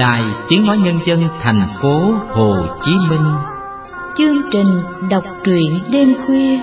Đài Tiếng Nói Nhân dân thành phố Hồ Chí Minh Chương trình đọc truyện đêm khuya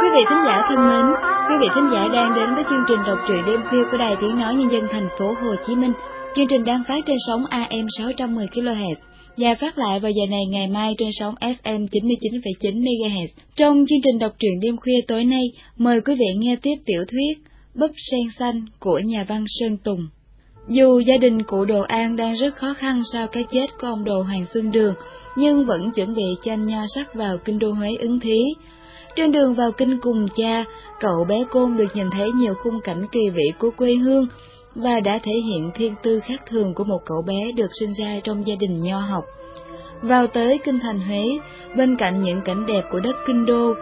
Quý vị thính giả thân mến, quý vị thính giả đang đến với chương trình đọc truyện đêm khuya của Đài Tiếng Nói Nhân dân thành phố Hồ Chí Minh. Chương trình đang phát trên sóng AM 610 kHz và phát lại vào giờ này ngày mai trên sóng FM 99,9 MHz. Trong chương trình đọc truyện đêm khuya tối nay, mời quý vị nghe tiếp tiểu thuyết Búp sen xanh của nhà văn Sơn Tùng. Dù gia đình cụ Đồ An đang rất khó khăn sau cái chết của ông Đồ Hoàng Xuân Đường, nhưng vẫn chuẩn bị cho anh nho sắc vào kinh đô Huế ứng thí. Trên đường vào kinh cùng cha, cậu bé Côn được nhìn thấy nhiều khung cảnh kỳ vĩ của quê hương, và đã thể hiện thiên tư khác thường của một cậu bé được sinh ra trong gia đình nho học. Vào tới kinh thành Huế, bên cạnh những cảnh đẹp của đất kinh đô,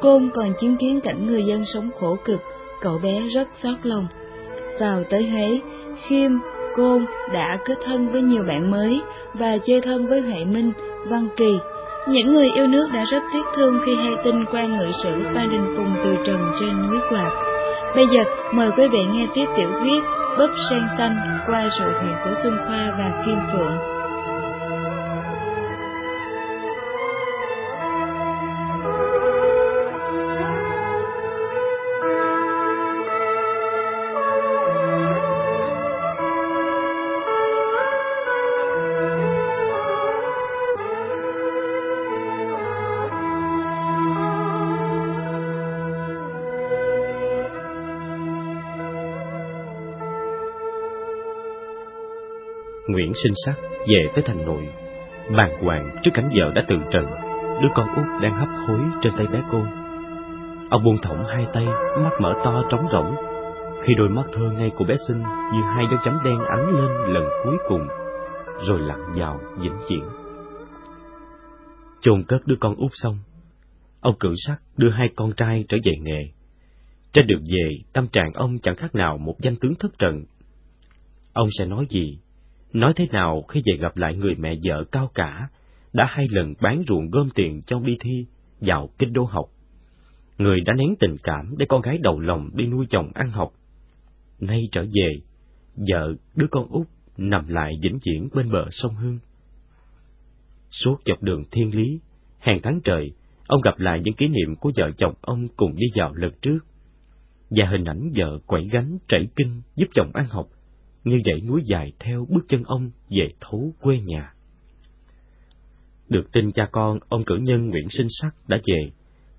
Côn còn chứng kiến cảnh người dân sống khổ cực, cậu bé rất xót lòng. Vào tới Huế, Khiêm, Côn đã kết thân với nhiều bạn mới và chơi thân với Huệ Minh, Văn Kỳ. Những người yêu nước đã rất tiếc thương khi hay tin quan ngự sử Phan Đình Phùng từ trần trên núi Quạt. Bây giờ, mời quý vị nghe tiếp tiểu thuyết búp sen xanh qua sự hiện của Xuân Khoa và Kim Phượng. Nguyễn sinh sắc về tới thành nội, bàng hoàng trước cảnh vợ đã từ trần, đứa con út đang hấp hối trên tay bé cô. Ông buông thõng hai tay, mắt mở to trống rỗng, khi đôi mắt thơ ngây của bé sinh như hai dấu chấm đen ánh lên lần cuối cùng, rồi lặn vào vĩnh viễn. Chôn cất đứa con út xong, ông cử sắc đưa hai con trai trở về nghề. Trên đường về, tâm trạng ông chẳng khác nào một danh tướng thất trận. Ông sẽ nói gì Nói thế nào khi về gặp lại người mẹ vợ cao cả, đã hai lần bán ruộng gom tiền cho đi thi, vào kinh đô học. Người đã nén tình cảm để con gái đầu lòng đi nuôi chồng ăn học. Nay trở về, vợ, đứa con út nằm lại vĩnh viễn bên bờ sông Hương. Suốt dọc đường thiên lý, hàng tháng trời, ông gặp lại những kỷ niệm của vợ chồng ông cùng đi vào lần trước. Và hình ảnh vợ quẩy gánh trảy kinh giúp chồng ăn học như dãy núi dài theo bước chân ông về thấu quê nhà. Được tin cha con ông cử nhân Nguyễn Sinh Sắc đã về,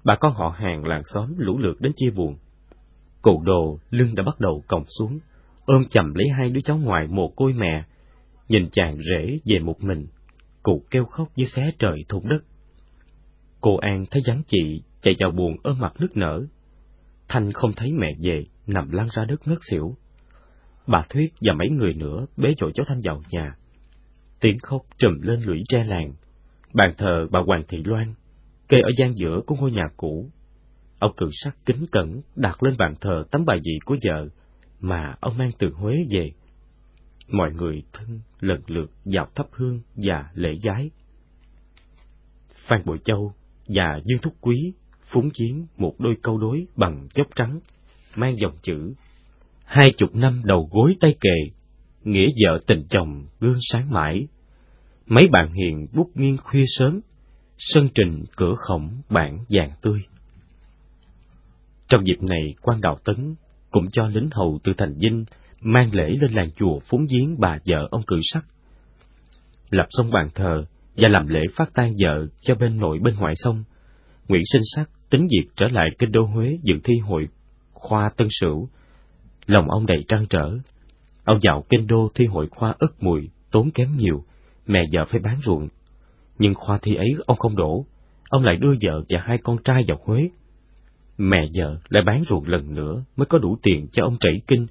bà con họ hàng làng xóm lũ lượt đến chia buồn. Cụ đồ lưng đã bắt đầu còng xuống, ôm chầm lấy hai đứa cháu ngoài mồ côi mẹ, nhìn chàng rể về một mình, cụ kêu khóc như xé trời thủng đất. Cô An thấy dáng chị chạy vào buồn ôm mặt nước nở. Thanh không thấy mẹ về, nằm lăn ra đất ngất xỉu. Bà Thuyết và mấy người nữa bế dội cháu Thanh vào nhà. Tiếng khóc trùm lên lũy tre làng. Bàn thờ bà Hoàng Thị Loan, kê ở gian giữa của ngôi nhà cũ. Ông cử sắc kính cẩn đặt lên bàn thờ tấm bài vị của vợ mà ông mang từ Huế về. Mọi người thân lần lượt vào thắp hương và lễ giái. Phan Bội Châu và Dương Thúc Quý phúng chiến một đôi câu đối bằng chốc trắng, mang dòng chữ hai chục năm đầu gối tay kề, nghĩa vợ tình chồng gương sáng mãi. Mấy bạn hiền bút nghiêng khuya sớm, sân trình cửa khổng bản vàng tươi. Trong dịp này, quan đạo tấn cũng cho lính hầu từ thành dinh mang lễ lên làng chùa phúng giếng bà vợ ông cử sắc. Lập xong bàn thờ và làm lễ phát tang vợ cho bên nội bên ngoại xong Nguyễn Sinh Sắc tính việc trở lại kinh đô Huế dự thi hội khoa Tân Sửu Lòng ông đầy trăn trở. Ông vào kinh đô thi hội khoa ức mùi, tốn kém nhiều, mẹ vợ phải bán ruộng. Nhưng khoa thi ấy ông không đổ, ông lại đưa vợ và hai con trai vào Huế. Mẹ vợ lại bán ruộng lần nữa mới có đủ tiền cho ông trảy kinh,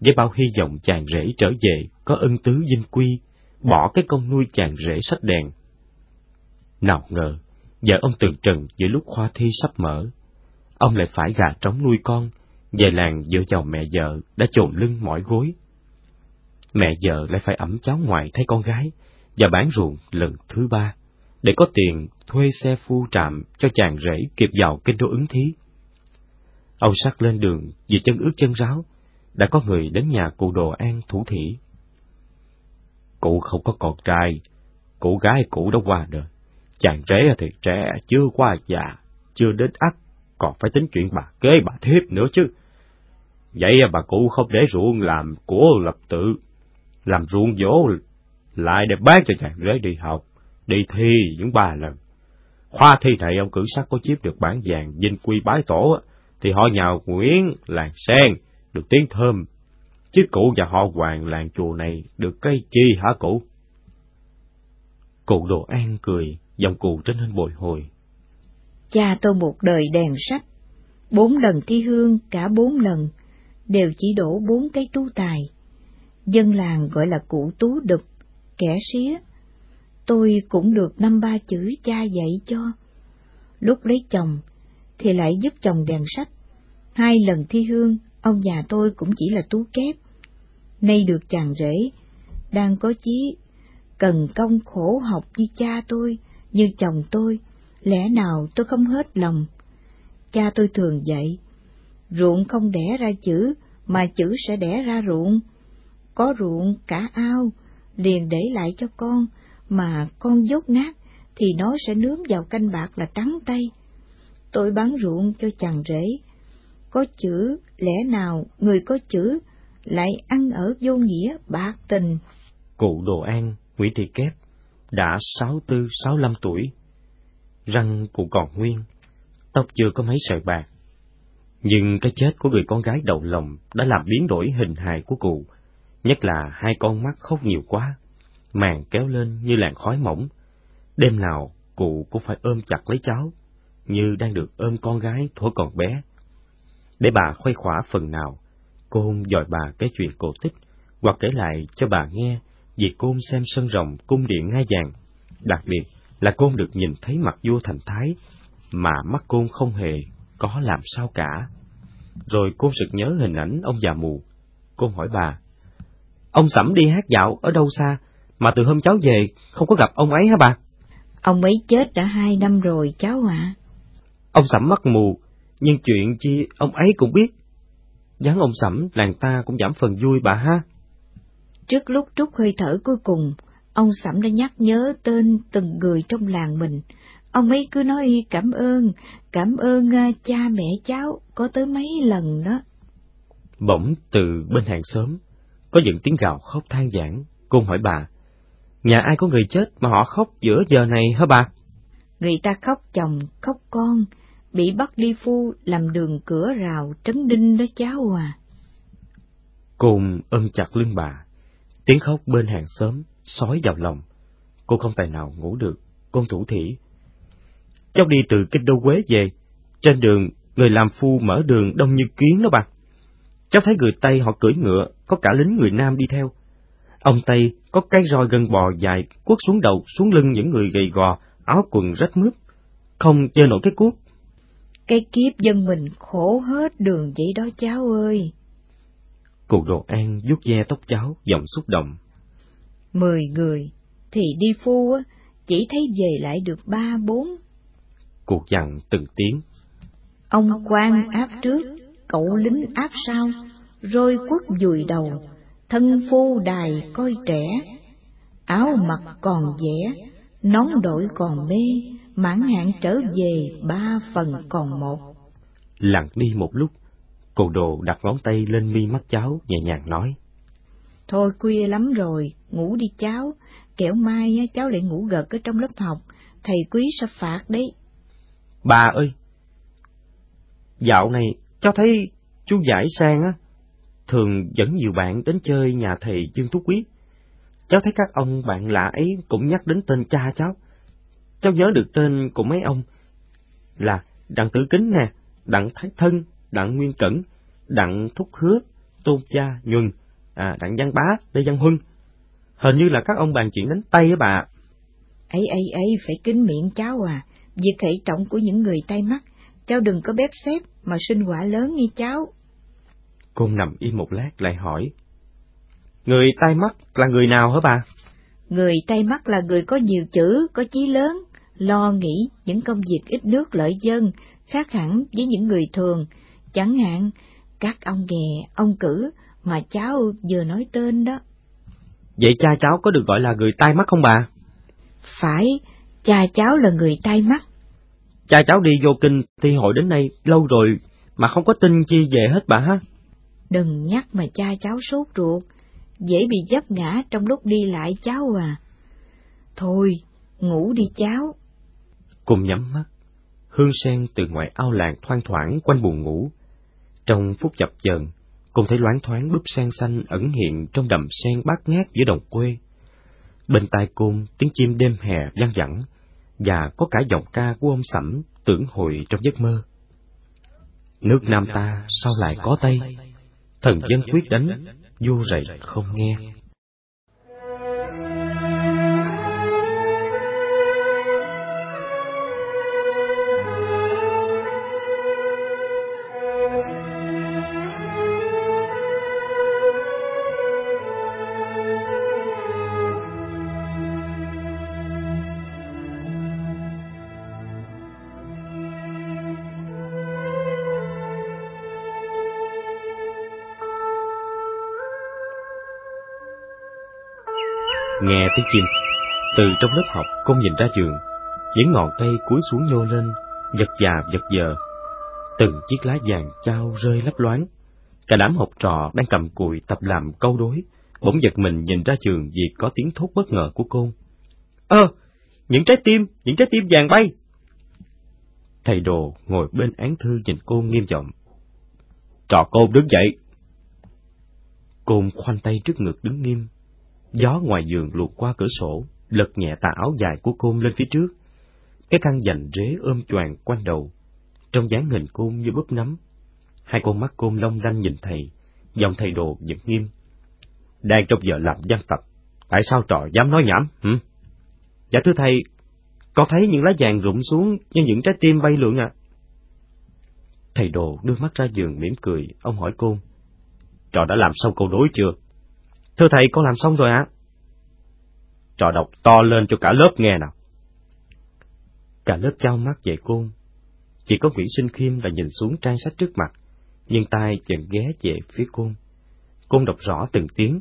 với bao hy vọng chàng rể trở về có ân tứ dinh quy, bỏ cái công nuôi chàng rể sách đèn. Nào ngờ, vợ ông từ trần giữa lúc khoa thi sắp mở, ông lại phải gà trống nuôi con, về làng vợ chồng mẹ vợ đã chồn lưng mỏi gối. Mẹ vợ lại phải ẩm cháu ngoài thấy con gái, và bán ruộng lần thứ ba, để có tiền thuê xe phu trạm cho chàng rể kịp vào kinh đô ứng thí. âu sắc lên đường vì chân ướt chân ráo, đã có người đến nhà cụ đồ an thủ thỉ. Cụ không có con trai, cụ gái cụ đã qua đời. Chàng trẻ thì trẻ, chưa qua già, chưa đến ắt, còn phải tính chuyện bà kế bà thiếp nữa chứ. Vậy bà cụ không để ruộng làm của lập tự, làm ruộng dỗ lại để bán cho chàng rể đi học, đi thi những ba lần. Khoa thi này ông cử sắc có chiếc được bản vàng dinh quy bái tổ, thì họ nhào Nguyễn làng sen được tiếng thơm, chứ cụ và họ hoàng làng chùa này được cây chi hả cụ? Cụ đồ an cười, giọng cụ trở nên bồi hồi. Cha tôi một đời đèn sách, bốn lần thi hương cả bốn lần, đều chỉ đổ bốn cái tú tài. Dân làng gọi là cụ tú đục kẻ xía. Tôi cũng được năm ba chữ cha dạy cho. Lúc lấy chồng, thì lại giúp chồng đèn sách. Hai lần thi hương, ông già tôi cũng chỉ là tú kép. Nay được chàng rể, đang có chí cần công khổ học như cha tôi, như chồng tôi, lẽ nào tôi không hết lòng. Cha tôi thường dạy, ruộng không đẻ ra chữ, mà chữ sẽ đẻ ra ruộng. Có ruộng cả ao, liền để lại cho con, mà con dốt nát, thì nó sẽ nướng vào canh bạc là trắng tay. Tôi bán ruộng cho chàng rể. Có chữ, lẽ nào người có chữ lại ăn ở vô nghĩa bạc tình. Cụ Đồ An, Nguyễn Thị Kép, đã sáu tư sáu năm tuổi. Răng cụ còn nguyên, tóc chưa có mấy sợi bạc. Nhưng cái chết của người con gái đầu lòng đã làm biến đổi hình hài của cụ, nhất là hai con mắt khóc nhiều quá, màn kéo lên như làn khói mỏng. Đêm nào cụ cũng phải ôm chặt lấy cháu, như đang được ôm con gái thuở còn bé. Để bà khuây khỏa phần nào, Côn dòi bà cái chuyện cổ tích, hoặc kể lại cho bà nghe việc Côn xem sân rồng cung điện ngai vàng. Đặc biệt là Côn được nhìn thấy mặt vua thành thái, mà mắt Côn không hề có làm sao cả. Rồi Côn sực nhớ hình ảnh ông già mù. Côn hỏi bà, ông Sẩm đi hát dạo ở đâu xa, mà từ hôm cháu về không có gặp ông ấy hả bà? Ông ấy chết đã hai năm rồi cháu ạ. Ông Sẩm mắt mù, nhưng chuyện chi ông ấy cũng biết. Dáng ông Sẩm làng ta cũng giảm phần vui bà ha. Trước lúc trút hơi thở cuối cùng, ông Sẩm đã nhắc nhớ tên từng người trong làng mình. Ông ấy cứ nói cảm ơn, cảm ơn à, cha mẹ cháu có tới mấy lần đó. Bỗng từ bên hàng xóm, có những tiếng gào khóc than giảng. Cô hỏi bà, nhà ai có người chết mà họ khóc giữa giờ này hả bà? Người ta khóc chồng, khóc con, bị bắt đi phu làm đường cửa rào trấn đinh đó cháu à. Côn ôm chặt lưng bà, tiếng khóc bên hàng xóm, sói vào lòng. Cô không tài nào ngủ được, con thủ thỉ. Cháu đi từ kinh đô Quế về, trên đường người làm phu mở đường đông như kiến đó bà. Cháu thấy người Tây họ cưỡi ngựa, có cả lính người Nam đi theo. Ông Tây có cái roi gân bò dài quất xuống đầu, xuống lưng những người gầy gò, áo quần rách mướp, không chơi nổi cái cuốc. Cái kiếp dân mình khổ hết đường vậy đó cháu ơi. Cụ đồ an vuốt ve tóc cháu, giọng xúc động. Mười người, thì đi phu chỉ thấy về lại được ba bốn. Cụ dặn từng tiếng. Ông quan áp trước, cậu lính áp sau, rồi quất dùi đầu, thân phu đài coi trẻ. Áo mặc còn vẽ, nón đội còn mê, mãn hạn trở về ba phần còn một. Lặng đi một lúc, cô đồ đặt ngón tay lên mi mắt cháu, nhẹ nhàng nói. Thôi khuya lắm rồi, ngủ đi cháu, kẻo mai cháu lại ngủ gật ở trong lớp học, thầy quý sẽ phạt đấy. Bà ơi! Dạo này, cháu thấy chú Giải Sang á, thường dẫn nhiều bạn đến chơi nhà thầy Dương Thúc Quý. Cháu thấy các ông bạn lạ ấy cũng nhắc đến tên cha cháu. Cháu nhớ được tên của mấy ông là Đặng Tử Kính nè, Đặng Thái Thân, Đặng Nguyên Cẩn, Đặng Thúc Hứa, Tôn Cha Nhuần, à, Đặng Văn Bá, Lê Văn Huân. Hình như là các ông bàn chuyện đánh Tây á bà. ấy ấy ấy phải kính miệng cháu à, việc hệ trọng của những người tay mắt, cháu đừng có bếp xếp mà sinh quả lớn như cháu. Cô nằm im một lát lại hỏi. Người tai mắt là người nào hả bà? Người tay mắt là người có nhiều chữ, có chí lớn, lo nghĩ những công việc ít nước lợi dân, khác hẳn với những người thường, chẳng hạn các ông nghè, ông cử mà cháu vừa nói tên đó. Vậy cha cháu có được gọi là người tai mắt không bà? Phải, cha cháu là người tai mắt. Cha cháu đi vô kinh thi hội đến nay lâu rồi mà không có tin chi về hết bà ha. Đừng nhắc mà cha cháu sốt ruột, dễ bị dấp ngã trong lúc đi lại cháu à. Thôi, ngủ đi cháu. Cùng nhắm mắt, hương sen từ ngoài ao làng thoang thoảng quanh buồn ngủ. Trong phút chập chờn, cùng thấy loáng thoáng búp sen xanh ẩn hiện trong đầm sen bát ngát giữa đồng quê. Bên tai côn tiếng chim đêm hè vang vẳng, và có cả giọng ca của ông sẩm tưởng hồi trong giấc mơ. Nước Nam ta sao lại có Tây? Thần dân quyết đánh, vô rầy không nghe. Tiếng chim, từ trong lớp học con nhìn ra giường, những ngọn cây cúi xuống nhô lên, giật già giật giờ. Từng chiếc lá vàng trao rơi lấp loáng. Cả đám học trò đang cầm cùi tập làm câu đối, bỗng giật mình nhìn ra trường vì có tiếng thốt bất ngờ của côn. Ơ, những trái tim, những trái tim vàng bay! Thầy đồ ngồi bên án thư nhìn côn nghiêm giọng. Trò côn đứng dậy! Côn khoanh tay trước ngực đứng nghiêm, Gió ngoài giường luộc qua cửa sổ, lật nhẹ tà áo dài của côn lên phía trước. Cái khăn dành rế ôm choàng quanh đầu, trong dáng hình côn như búp nắm. Hai con mắt côn long lanh nhìn thầy, giọng thầy đồ vẫn nghiêm. Đang trong giờ làm văn tập, tại sao trò dám nói nhảm, hử? Dạ thưa thầy, có thấy những lá vàng rụng xuống như những trái tim bay lượn à? Thầy đồ đưa mắt ra giường mỉm cười, ông hỏi côn. Trò đã làm xong câu đối chưa? Thưa thầy, con làm xong rồi ạ. Trò đọc to lên cho cả lớp nghe nào. Cả lớp trao mắt về côn. Chỉ có Nguyễn Sinh Khiêm là nhìn xuống trang sách trước mặt, nhưng tai dần ghé về phía côn. Côn đọc rõ từng tiếng.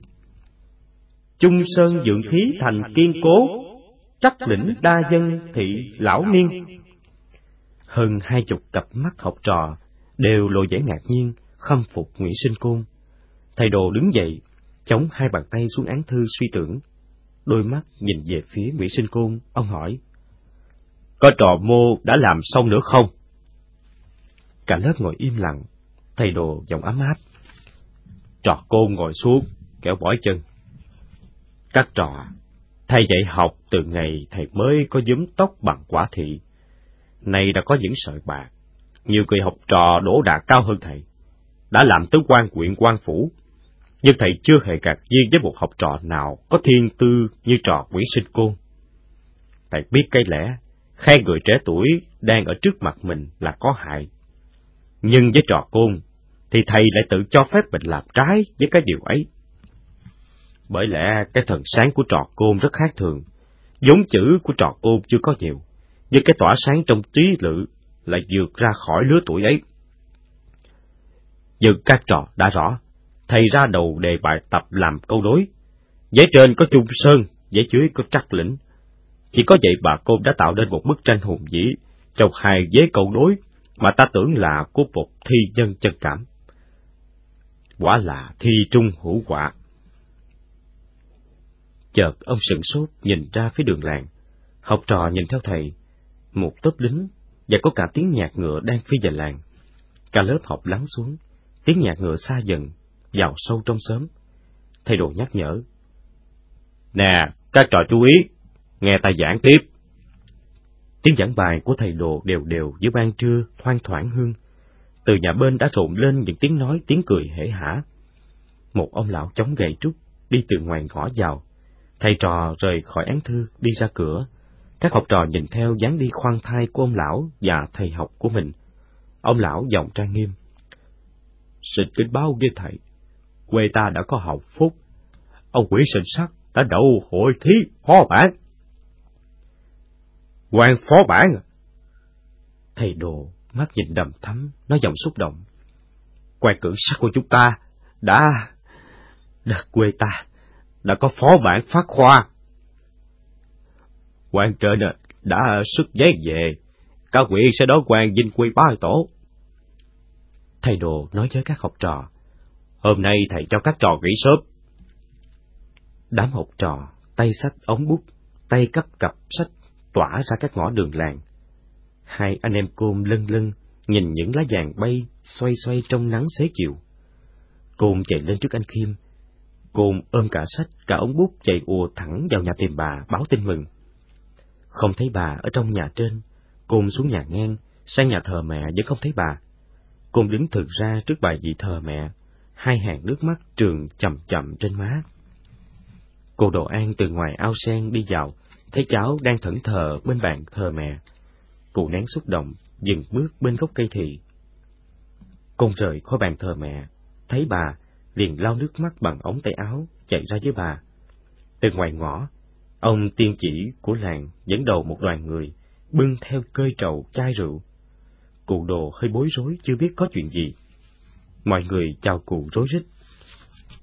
Trung sơn dưỡng khí thành kiên cố, trắc lĩnh đa dân thị lão niên. Hơn hai chục cặp mắt học trò đều lộ vẻ ngạc nhiên, khâm phục Nguyễn Sinh Côn. Thầy đồ đứng dậy, chống hai bàn tay xuống án thư suy tưởng. Đôi mắt nhìn về phía Nguyễn Sinh Côn, ông hỏi. Có trò mô đã làm xong nữa không? Cả lớp ngồi im lặng, thầy đồ giọng ấm áp. Trò côn ngồi xuống, kéo bỏi chân. Các trò, thầy dạy học từ ngày thầy mới có giấm tóc bằng quả thị. Nay đã có những sợi bạc, nhiều người học trò đổ đạt cao hơn thầy. Đã làm tới quan quyện quan phủ, nhưng thầy chưa hề gạt duyên với một học trò nào có thiên tư như trò Nguyễn Sinh Côn. Thầy biết cái lẽ, khen người trẻ tuổi đang ở trước mặt mình là có hại. Nhưng với trò Côn, thì thầy lại tự cho phép mình làm trái với cái điều ấy. Bởi lẽ cái thần sáng của trò Côn rất khác thường, giống chữ của trò Côn chưa có nhiều, nhưng cái tỏa sáng trong trí lự lại vượt ra khỏi lứa tuổi ấy. Nhưng các trò đã rõ, thầy ra đầu đề bài tập làm câu đối. Giấy trên có chung sơn, giấy dưới có trắc lĩnh. Chỉ có vậy bà cô đã tạo nên một bức tranh hùng vĩ trong hai giấy câu đối mà ta tưởng là của một thi dân chân cảm. Quả là thi trung hữu quả. Chợt ông sửng sốt nhìn ra phía đường làng. Học trò nhìn theo thầy, một tốp lính và có cả tiếng nhạc ngựa đang phi về làng. Cả lớp học lắng xuống, tiếng nhạc ngựa xa dần, vào sâu trong sớm. Thầy đồ nhắc nhở. Nè, các trò chú ý, nghe ta giảng tiếp. Tiếng giảng bài của thầy đồ đều đều giữa ban trưa, thoang thoảng hương. Từ nhà bên đã rộn lên những tiếng nói, tiếng cười hể hả. Một ông lão chống gậy trúc, đi từ ngoài ngõ vào. Thầy trò rời khỏi án thư, đi ra cửa. Các học trò nhìn theo dáng đi khoan thai của ông lão và thầy học của mình. Ông lão giọng trang nghiêm. Xin kính báo với thầy, quê ta đã có học phúc. Ông quỷ sinh sắc đã đậu hội thí phó bản. quan phó bản à? Thầy đồ, mắt nhìn đầm thắm, nói giọng xúc động. Quan cử sắc của chúng ta đã... đã quê ta đã có phó bản phát khoa. Quan trên đã xuất giấy về, các quỷ sẽ đón quan dinh quy ba tổ. Thầy đồ nói với các học trò, hôm nay thầy cho các trò nghỉ sớm. Đám học trò, tay sách ống bút, tay cắp cặp sách, tỏa ra các ngõ đường làng. Hai anh em côn lân lân, nhìn những lá vàng bay, xoay xoay trong nắng xế chiều. Côn chạy lên trước anh Khiêm. Côn ôm cả sách, cả ống bút chạy ùa thẳng vào nhà tìm bà, báo tin mừng. Không thấy bà ở trong nhà trên, Côn xuống nhà ngang, sang nhà thờ mẹ vẫn không thấy bà. Côn đứng thực ra trước bài vị thờ mẹ, hai hàng nước mắt trường chậm chậm trên má. Cô Đồ An từ ngoài ao sen đi vào, thấy cháu đang thẫn thờ bên bàn thờ mẹ. Cụ nén xúc động, dừng bước bên gốc cây thị. Con rời khỏi bàn thờ mẹ, thấy bà, liền lau nước mắt bằng ống tay áo, chạy ra với bà. Từ ngoài ngõ, ông tiên chỉ của làng dẫn đầu một đoàn người, bưng theo cơi trầu chai rượu. Cụ đồ hơi bối rối chưa biết có chuyện gì. Mọi người chào cụ rối rít.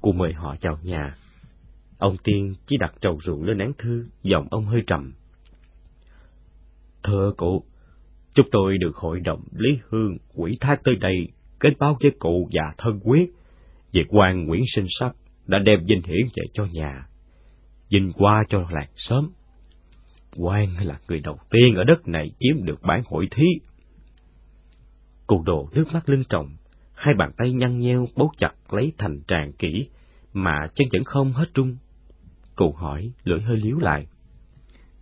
Cụ mời họ vào nhà. Ông Tiên chỉ đặt trầu rượu lên án thư, giọng ông hơi trầm. Thưa cụ, chúng tôi được hội đồng Lý Hương quỷ thác tới đây kết báo với cụ và thân quyết về quan Nguyễn Sinh Sắc đã đem dinh hiển về cho nhà, dinh qua cho làng sớm. Quan là người đầu tiên ở đất này chiếm được bản hội thí. Cụ đồ nước mắt lưng trọng, hai bàn tay nhăn nheo bấu chặt lấy thành tràng kỹ, mà chân vẫn không hết trung. Cụ hỏi, lưỡi hơi liếu lại.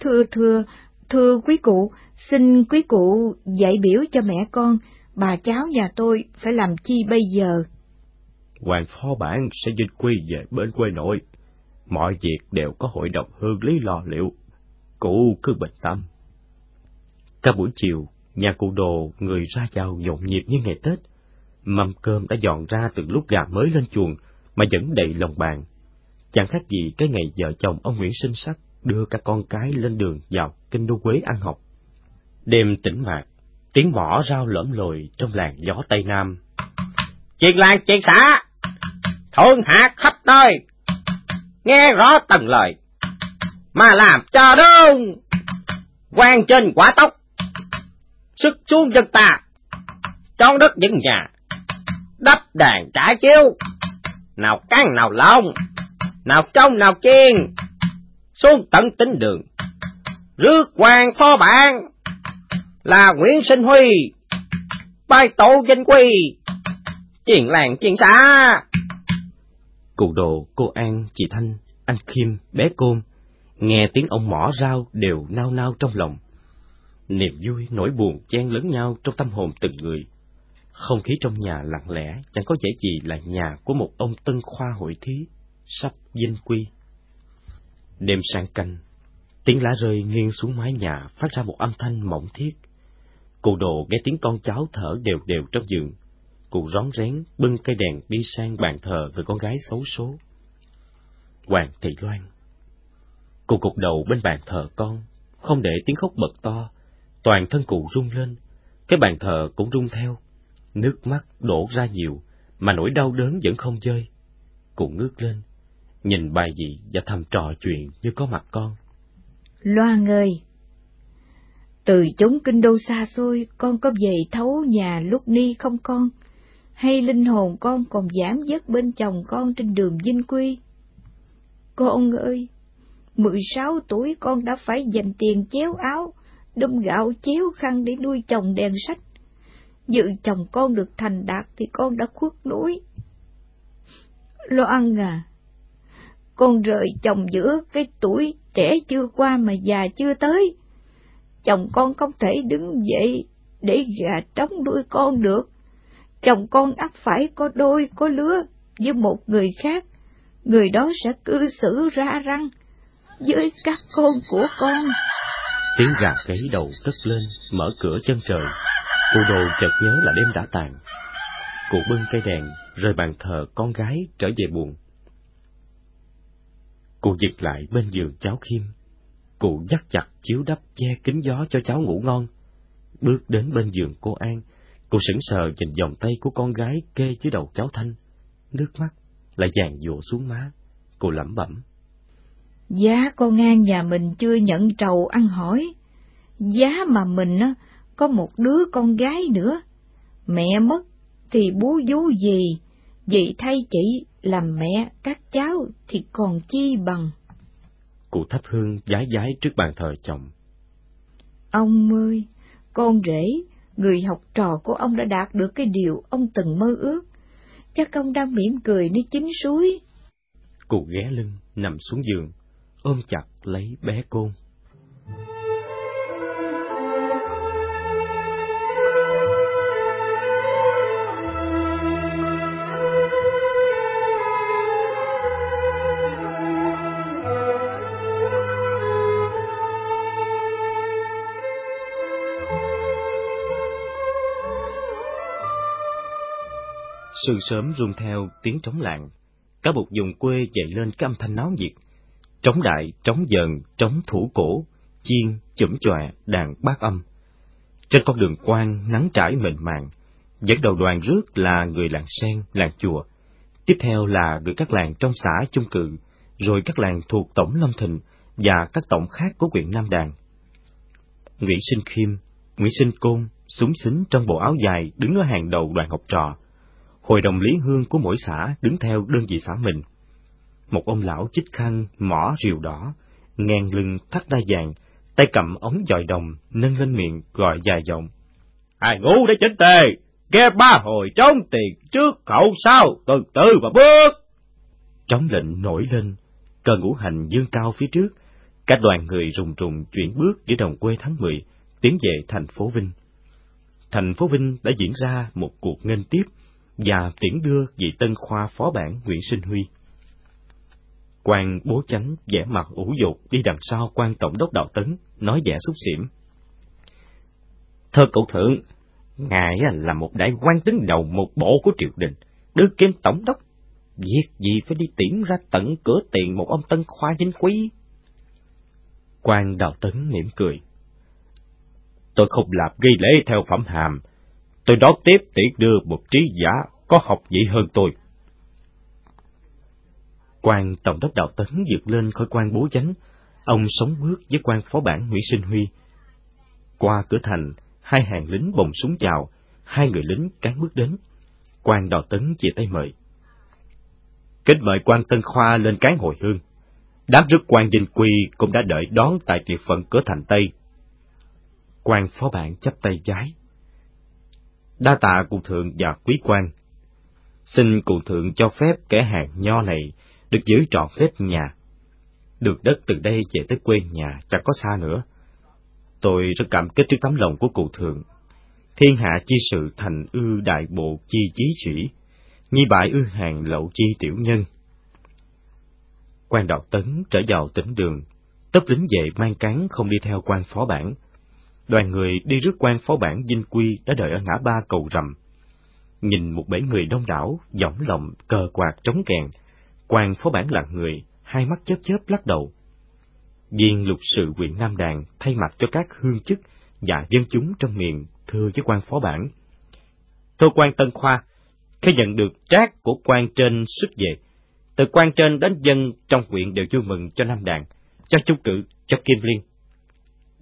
Thưa thưa, thưa quý cụ, xin quý cụ dạy biểu cho mẹ con, bà cháu nhà tôi phải làm chi bây giờ? Hoàng phó bản sẽ dịch quy về bên quê nội. Mọi việc đều có hội đồng hương lý lo liệu. Cụ cứ bình tâm. Cả buổi chiều, nhà cụ đồ người ra vào nhộn nhịp như ngày Tết. Mâm cơm đã dọn ra từ lúc gà mới lên chuồng mà vẫn đầy lòng bàn. Chẳng khác gì cái ngày vợ chồng ông Nguyễn sinh sắc đưa cả con cái lên đường vào kinh đô Quế ăn học. Đêm tĩnh mạc, tiếng mỏ rao lõm lồi trong làng gió Tây Nam. Chuyện làng chuyện xã, thôn hạ khắp nơi, nghe rõ từng lời, mà làm cho đúng, quan trên quả tóc, sức xuống dân ta, trong đất những nhà, đắp đàn trải chiếu, nào căng nào lông, nào trong nào chiên, xuống tận tính đường, rước quan phó bản, là Nguyễn Sinh Huy, bài tổ danh quy, chuyện làng chuyện xã. Cụ đồ, cô An, chị Thanh, anh Kim, bé Côn, nghe tiếng ông mỏ rau đều nao nao trong lòng. Niềm vui, nỗi buồn chen lẫn nhau trong tâm hồn từng người. Không khí trong nhà lặng lẽ, chẳng có vẻ gì là nhà của một ông tân khoa hội thí, sắp dinh quy. Đêm sang canh, tiếng lá rơi nghiêng xuống mái nhà phát ra một âm thanh mỏng thiết. Cụ đồ nghe tiếng con cháu thở đều đều trong giường. Cụ rón rén bưng cây đèn đi sang bàn thờ người con gái xấu số. Hoàng Thị Loan Cụ cục đầu bên bàn thờ con, không để tiếng khóc bật to, toàn thân cụ rung lên, cái bàn thờ cũng rung theo. Nước mắt đổ ra nhiều, mà nỗi đau đớn vẫn không rơi. Cụ ngước lên, nhìn bài gì và thầm trò chuyện như có mặt con. Loan ơi! Từ chốn kinh đô xa xôi, con có về thấu nhà lúc ni không con? Hay linh hồn con còn giảm dứt bên chồng con trên đường dinh quy? Con ơi! Mười sáu tuổi con đã phải dành tiền chéo áo, đâm gạo chéo khăn để nuôi chồng đèn sách. Dự chồng con được thành đạt thì con đã khuất núi. Loan à, con rời chồng giữa cái tuổi trẻ chưa qua mà già chưa tới. Chồng con không thể đứng dậy để gà trống đuôi con được. Chồng con ắt phải có đôi có lứa với một người khác, người đó sẽ cư xử ra răng với các con của con. Tiếng gà gáy đầu cất lên, mở cửa chân trời. Cụ đồ chợt nhớ là đêm đã tàn. Cụ bưng cây đèn, rời bàn thờ con gái trở về buồn. Cụ giật lại bên giường cháu Khiêm. Cụ dắt chặt chiếu đắp che kín gió cho cháu ngủ ngon. Bước đến bên giường cô An, cụ sững sờ nhìn vòng tay của con gái kê dưới đầu cháu Thanh. Nước mắt lại dàn dụa xuống má. Cụ lẩm bẩm. Giá con An nhà mình chưa nhận trầu ăn hỏi. Giá mà mình á, có một đứa con gái nữa. Mẹ mất thì bú vú gì, dì thay chị làm mẹ các cháu thì còn chi bằng. Cụ thắp hương giái giái trước bàn thờ chồng. Ông ơi, con rể, người học trò của ông đã đạt được cái điều ông từng mơ ước. Chắc ông đang mỉm cười nơi chính suối. Cụ ghé lưng, nằm xuống giường, ôm chặt lấy bé côn. Sương sớm rung theo tiếng trống lạng, cả một vùng quê dậy lên cái âm thanh náo nhiệt. Trống đại, trống dần, trống thủ cổ, chiên, chủm chọa, đàn bát âm. Trên con đường quan nắng trải mịn màng, dẫn đầu đoàn rước là người làng sen, làng chùa. Tiếp theo là người các làng trong xã chung cự, rồi các làng thuộc tổng Lâm Thịnh và các tổng khác của huyện Nam Đàn. Nguyễn Sinh Khiêm, Nguyễn Sinh Côn, súng xính trong bộ áo dài đứng ở hàng đầu đoàn học trò, hội đồng lý hương của mỗi xã đứng theo đơn vị xã mình. Một ông lão chích khăn, mỏ rìu đỏ, ngang lưng thắt đai vàng, tay cầm ống dòi đồng, nâng lên miệng gọi dài giọng. Ai ngu để chỉnh tề, nghe ba hồi trống tiền trước hậu sau, từ từ mà bước. Trống lệnh nổi lên, cờ ngũ hành dương cao phía trước, cả đoàn người rùng rùng chuyển bước giữa đồng quê tháng 10, tiến về thành phố Vinh. Thành phố Vinh đã diễn ra một cuộc nghênh tiếp và tiễn đưa vị tân khoa phó bản Nguyễn Sinh Huy. quan bố chánh vẻ mặt ủ dột đi đằng sau quan tổng đốc đạo tấn, nói vẻ xúc xỉm. Thưa cậu thượng, ngài là một đại quan đứng đầu một bộ của triều đình, được kiêm tổng đốc. Việc gì phải đi tiễn ra tận cửa tiền một ông tân khoa chính quý? quan đạo tấn mỉm cười. Tôi không làm ghi lễ theo phẩm hàm, tôi đón tiếp tiễn đưa một trí giả có học vậy hơn tôi. quan tổng đốc đạo tấn vượt lên khỏi quan bố chánh, ông sống bước với quan phó bản Nguyễn Sinh Huy. Qua cửa thành, hai hàng lính bồng súng chào, hai người lính cán bước đến. quan đạo tấn chia tay mời. Kính mời quan Tân Khoa lên cán hồi hương. Đám rước quan dinh quy cũng đã đợi đón tại địa phận cửa thành Tây. quan phó bản chắp tay giái đa tạ cụ thượng và quý quan. Xin cụ thượng cho phép kẻ hàng nho này được giữ trọn phép nhà. Được đất từ đây về tới quê nhà chẳng có xa nữa. Tôi rất cảm kích trước tấm lòng của cụ thượng. Thiên hạ chi sự thành ư đại bộ chi chí sĩ, nhi bại ư hàng lậu chi tiểu nhân. quan đạo tấn trở vào tỉnh đường, tấp lính dậy mang cán không đi theo quan phó bản, đoàn người đi rước quan phó bản Vinh quy đã đợi ở ngã ba cầu rầm. Nhìn một bể người đông đảo, giỏng lòng, cờ quạt trống kèn, quan phó bản lặng người, hai mắt chớp chớp lắc đầu. Viên lục sự huyện Nam Đàn thay mặt cho các hương chức và dân chúng trong miền thưa với quan phó bản. Thưa quan Tân Khoa, khi nhận được trác của quan trên xuất về, từ quan trên đến dân trong huyện đều vui mừng cho Nam Đàn, cho chung cử, cho Kim Liên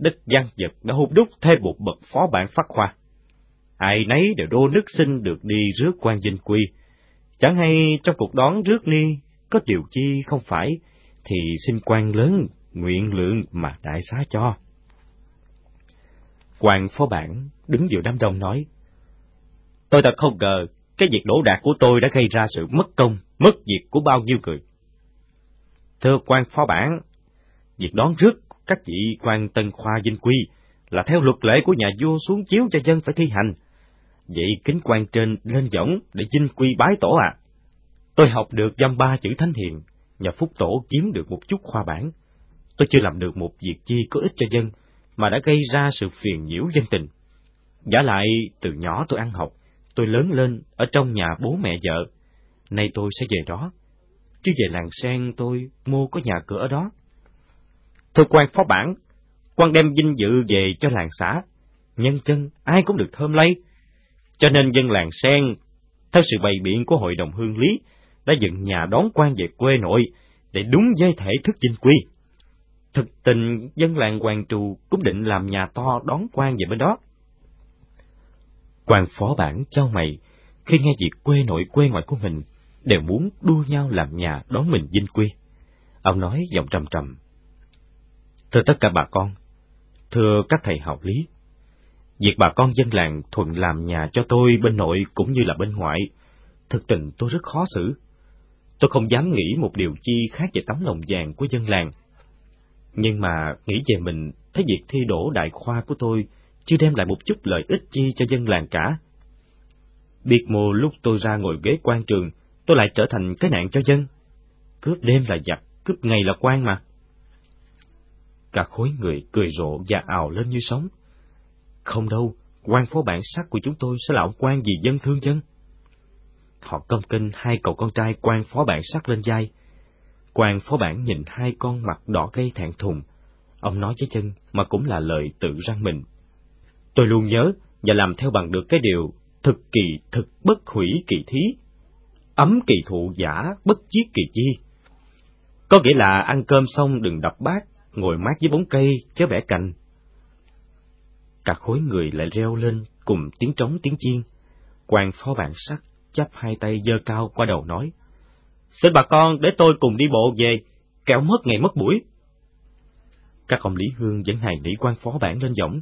đích văn Dật đã hôn đúc thêm một bậc phó bản phát khoa. Ai nấy đều đô nước sinh được đi rước quan dinh quy. Chẳng hay trong cuộc đón rước ni có điều chi không phải, thì xin quan lớn nguyện lượng mà đại xá cho. Quan phó bản đứng giữa đám đông nói, Tôi thật không ngờ cái việc đổ đạt của tôi đã gây ra sự mất công, mất việc của bao nhiêu người. Thưa quan phó bản, việc đón rước các vị quan tân khoa dinh quy là theo luật lệ của nhà vua xuống chiếu cho dân phải thi hành. Vậy kính quan trên lên võng để dinh quy bái tổ à? Tôi học được dăm ba chữ thánh hiền, nhờ phúc tổ kiếm được một chút khoa bản. Tôi chưa làm được một việc chi có ích cho dân, mà đã gây ra sự phiền nhiễu dân tình. Giả lại, từ nhỏ tôi ăn học, tôi lớn lên ở trong nhà bố mẹ vợ. Nay tôi sẽ về đó. chứ về làng sen tôi mua có nhà cửa ở đó. Thưa quan phó bản, quan đem vinh dự về cho làng xã, nhân dân ai cũng được thơm lây. Cho nên dân làng sen, theo sự bày biện của hội đồng hương lý, đã dựng nhà đón quan về quê nội để đúng với thể thức dinh quy. Thực tình dân làng Hoàng Trù cũng định làm nhà to đón quan về bên đó. Quan phó bản trao mày, khi nghe việc quê nội quê ngoại của mình, đều muốn đua nhau làm nhà đón mình dinh quy. Ông nói giọng trầm trầm. Thưa tất cả bà con, thưa các thầy học lý, việc bà con dân làng thuận làm nhà cho tôi bên nội cũng như là bên ngoại, thực tình tôi rất khó xử. Tôi không dám nghĩ một điều chi khác về tấm lòng vàng của dân làng. Nhưng mà nghĩ về mình, thấy việc thi đổ đại khoa của tôi chưa đem lại một chút lợi ích chi cho dân làng cả. Biệt mồ lúc tôi ra ngồi ghế quan trường, tôi lại trở thành cái nạn cho dân. Cướp đêm là giặc, cướp ngày là quan mà. Cả khối người cười rộ và ào lên như sóng. Không đâu, quan phó bản sắc của chúng tôi sẽ là ông quan vì dân thương dân. Họ công kinh hai cậu con trai quan phó bản sắc lên vai. Quan phó bản nhìn hai con mặt đỏ cây thẹn thùng. Ông nói với chân mà cũng là lời tự răng mình. Tôi luôn nhớ và làm theo bằng được cái điều thực kỳ thực bất hủy kỳ thí, ấm kỳ thụ giả bất chiết kỳ chi. Có nghĩa là ăn cơm xong đừng đập bát, ngồi mát dưới bóng cây, chớ bẻ cành. Cả khối người lại reo lên cùng tiếng trống tiếng chiên. Quan phó bản sắc chắp hai tay giơ cao qua đầu nói. Xin bà con để tôi cùng đi bộ về, kẻo mất ngày mất buổi. Các ông Lý Hương vẫn hài nỉ quan phó bản lên giọng,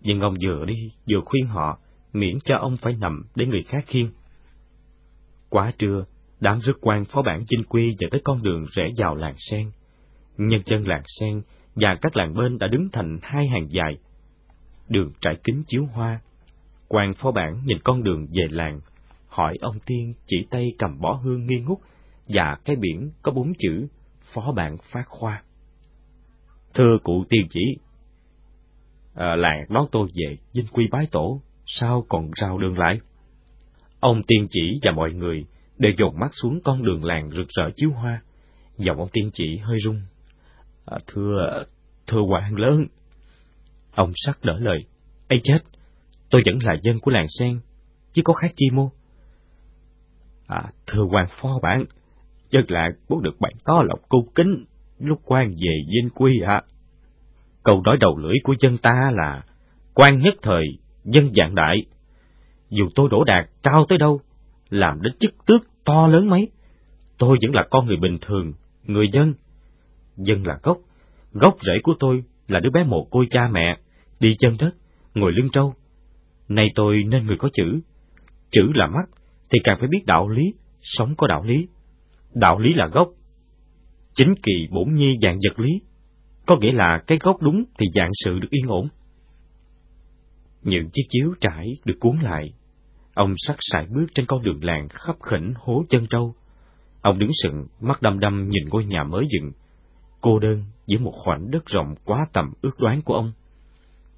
nhưng ông vừa đi vừa khuyên họ miễn cho ông phải nằm để người khác khiêng. Quá trưa, đám rước quan phó bản chinh quy về tới con đường rẽ vào làng sen. Nhân dân làng sen và các làng bên đã đứng thành hai hàng dài. Đường trải kính chiếu hoa. Quan phó bản nhìn con đường về làng, hỏi ông tiên chỉ tay cầm bó hương nghi ngút và cái biển có bốn chữ phó bản phát khoa. Thưa cụ tiên chỉ, à, làng đón tôi về dinh quy bái tổ, sao còn rào đường lại? Ông tiên chỉ và mọi người đều dồn mắt xuống con đường làng rực rỡ chiếu hoa. Giọng ông tiên chỉ hơi rung. À, thưa, thưa quan lớn. Ông sắc đỡ lời. ấy chết, tôi vẫn là dân của làng sen, chứ có khác chi mô. À, thưa quan phó bản, dân làng muốn được bạn to lộc cung kính lúc quan về vinh quy ạ. Câu nói đầu lưỡi của dân ta là quan nhất thời, dân dạng đại. Dù tôi đổ đạt cao tới đâu, làm đến chức tước to lớn mấy, tôi vẫn là con người bình thường, người dân. Dân là gốc, gốc rễ của tôi là đứa bé mồ côi cha mẹ, đi chân đất, ngồi lưng trâu. Nay tôi nên người có chữ, chữ là mắt, thì càng phải biết đạo lý, sống có đạo lý. Đạo lý là gốc. Chính kỳ bổn nhi dạng vật lý, có nghĩa là cái gốc đúng thì dạng sự được yên ổn. Những chiếc chiếu trải được cuốn lại. Ông sắc sải bước trên con đường làng khắp khỉnh hố chân trâu. Ông đứng sừng, mắt đăm đăm nhìn ngôi nhà mới dựng, cô đơn giữa một khoảnh đất rộng quá tầm ước đoán của ông.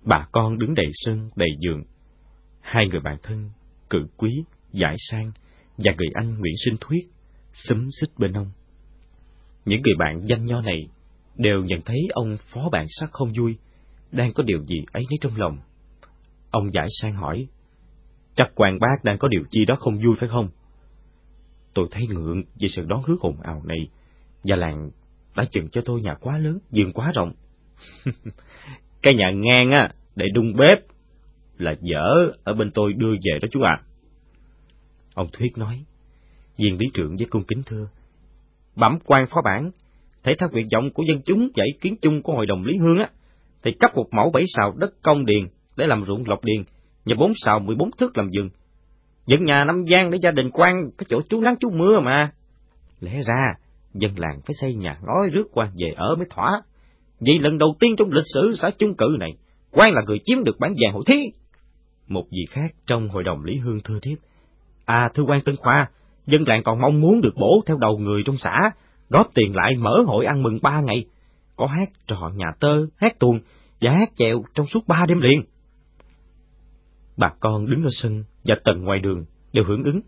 Bà con đứng đầy sân, đầy giường. Hai người bạn thân, cự quý, giải sang, và người anh Nguyễn Sinh Thuyết, xúm xích bên ông. Những người bạn danh nho này đều nhận thấy ông phó bạn sắc không vui, đang có điều gì ấy nấy trong lòng. Ông giải sang hỏi, chắc quan bác đang có điều chi đó không vui phải không? Tôi thấy ngượng vì sự đón rước hồn ào này, và làng đã chừng cho tôi nhà quá lớn, giường quá rộng. Cái nhà ngang á, để đun bếp, là dở ở bên tôi đưa về đó chú ạ. Ông Thuyết nói, viên lý trưởng với cung kính thưa, bẩm quan phó bản, thể theo nguyện vọng của dân chúng và ý kiến chung của hội đồng Lý Hương á, thì cấp một mẫu bảy sào đất công điền để làm ruộng lộc điền, và bốn sào mười bốn thước làm vườn. Dựng nhà năm gian để gia đình quan cái chỗ chú nắng chú mưa mà. Lẽ ra, dân làng phải xây nhà ngói rước quan về ở mới thỏa. Vì lần đầu tiên trong lịch sử xã chung cử này, quan là người chiếm được bản vàng hội thí. Một vị khác trong hội đồng Lý Hương thưa tiếp. À, thưa quan Tân Khoa, dân làng còn mong muốn được bổ theo đầu người trong xã, góp tiền lại mở hội ăn mừng ba ngày, có hát trò nhà tơ, hát tuồng và hát chèo trong suốt ba đêm liền. Bà con đứng ở sân và tầng ngoài đường đều hưởng ứng,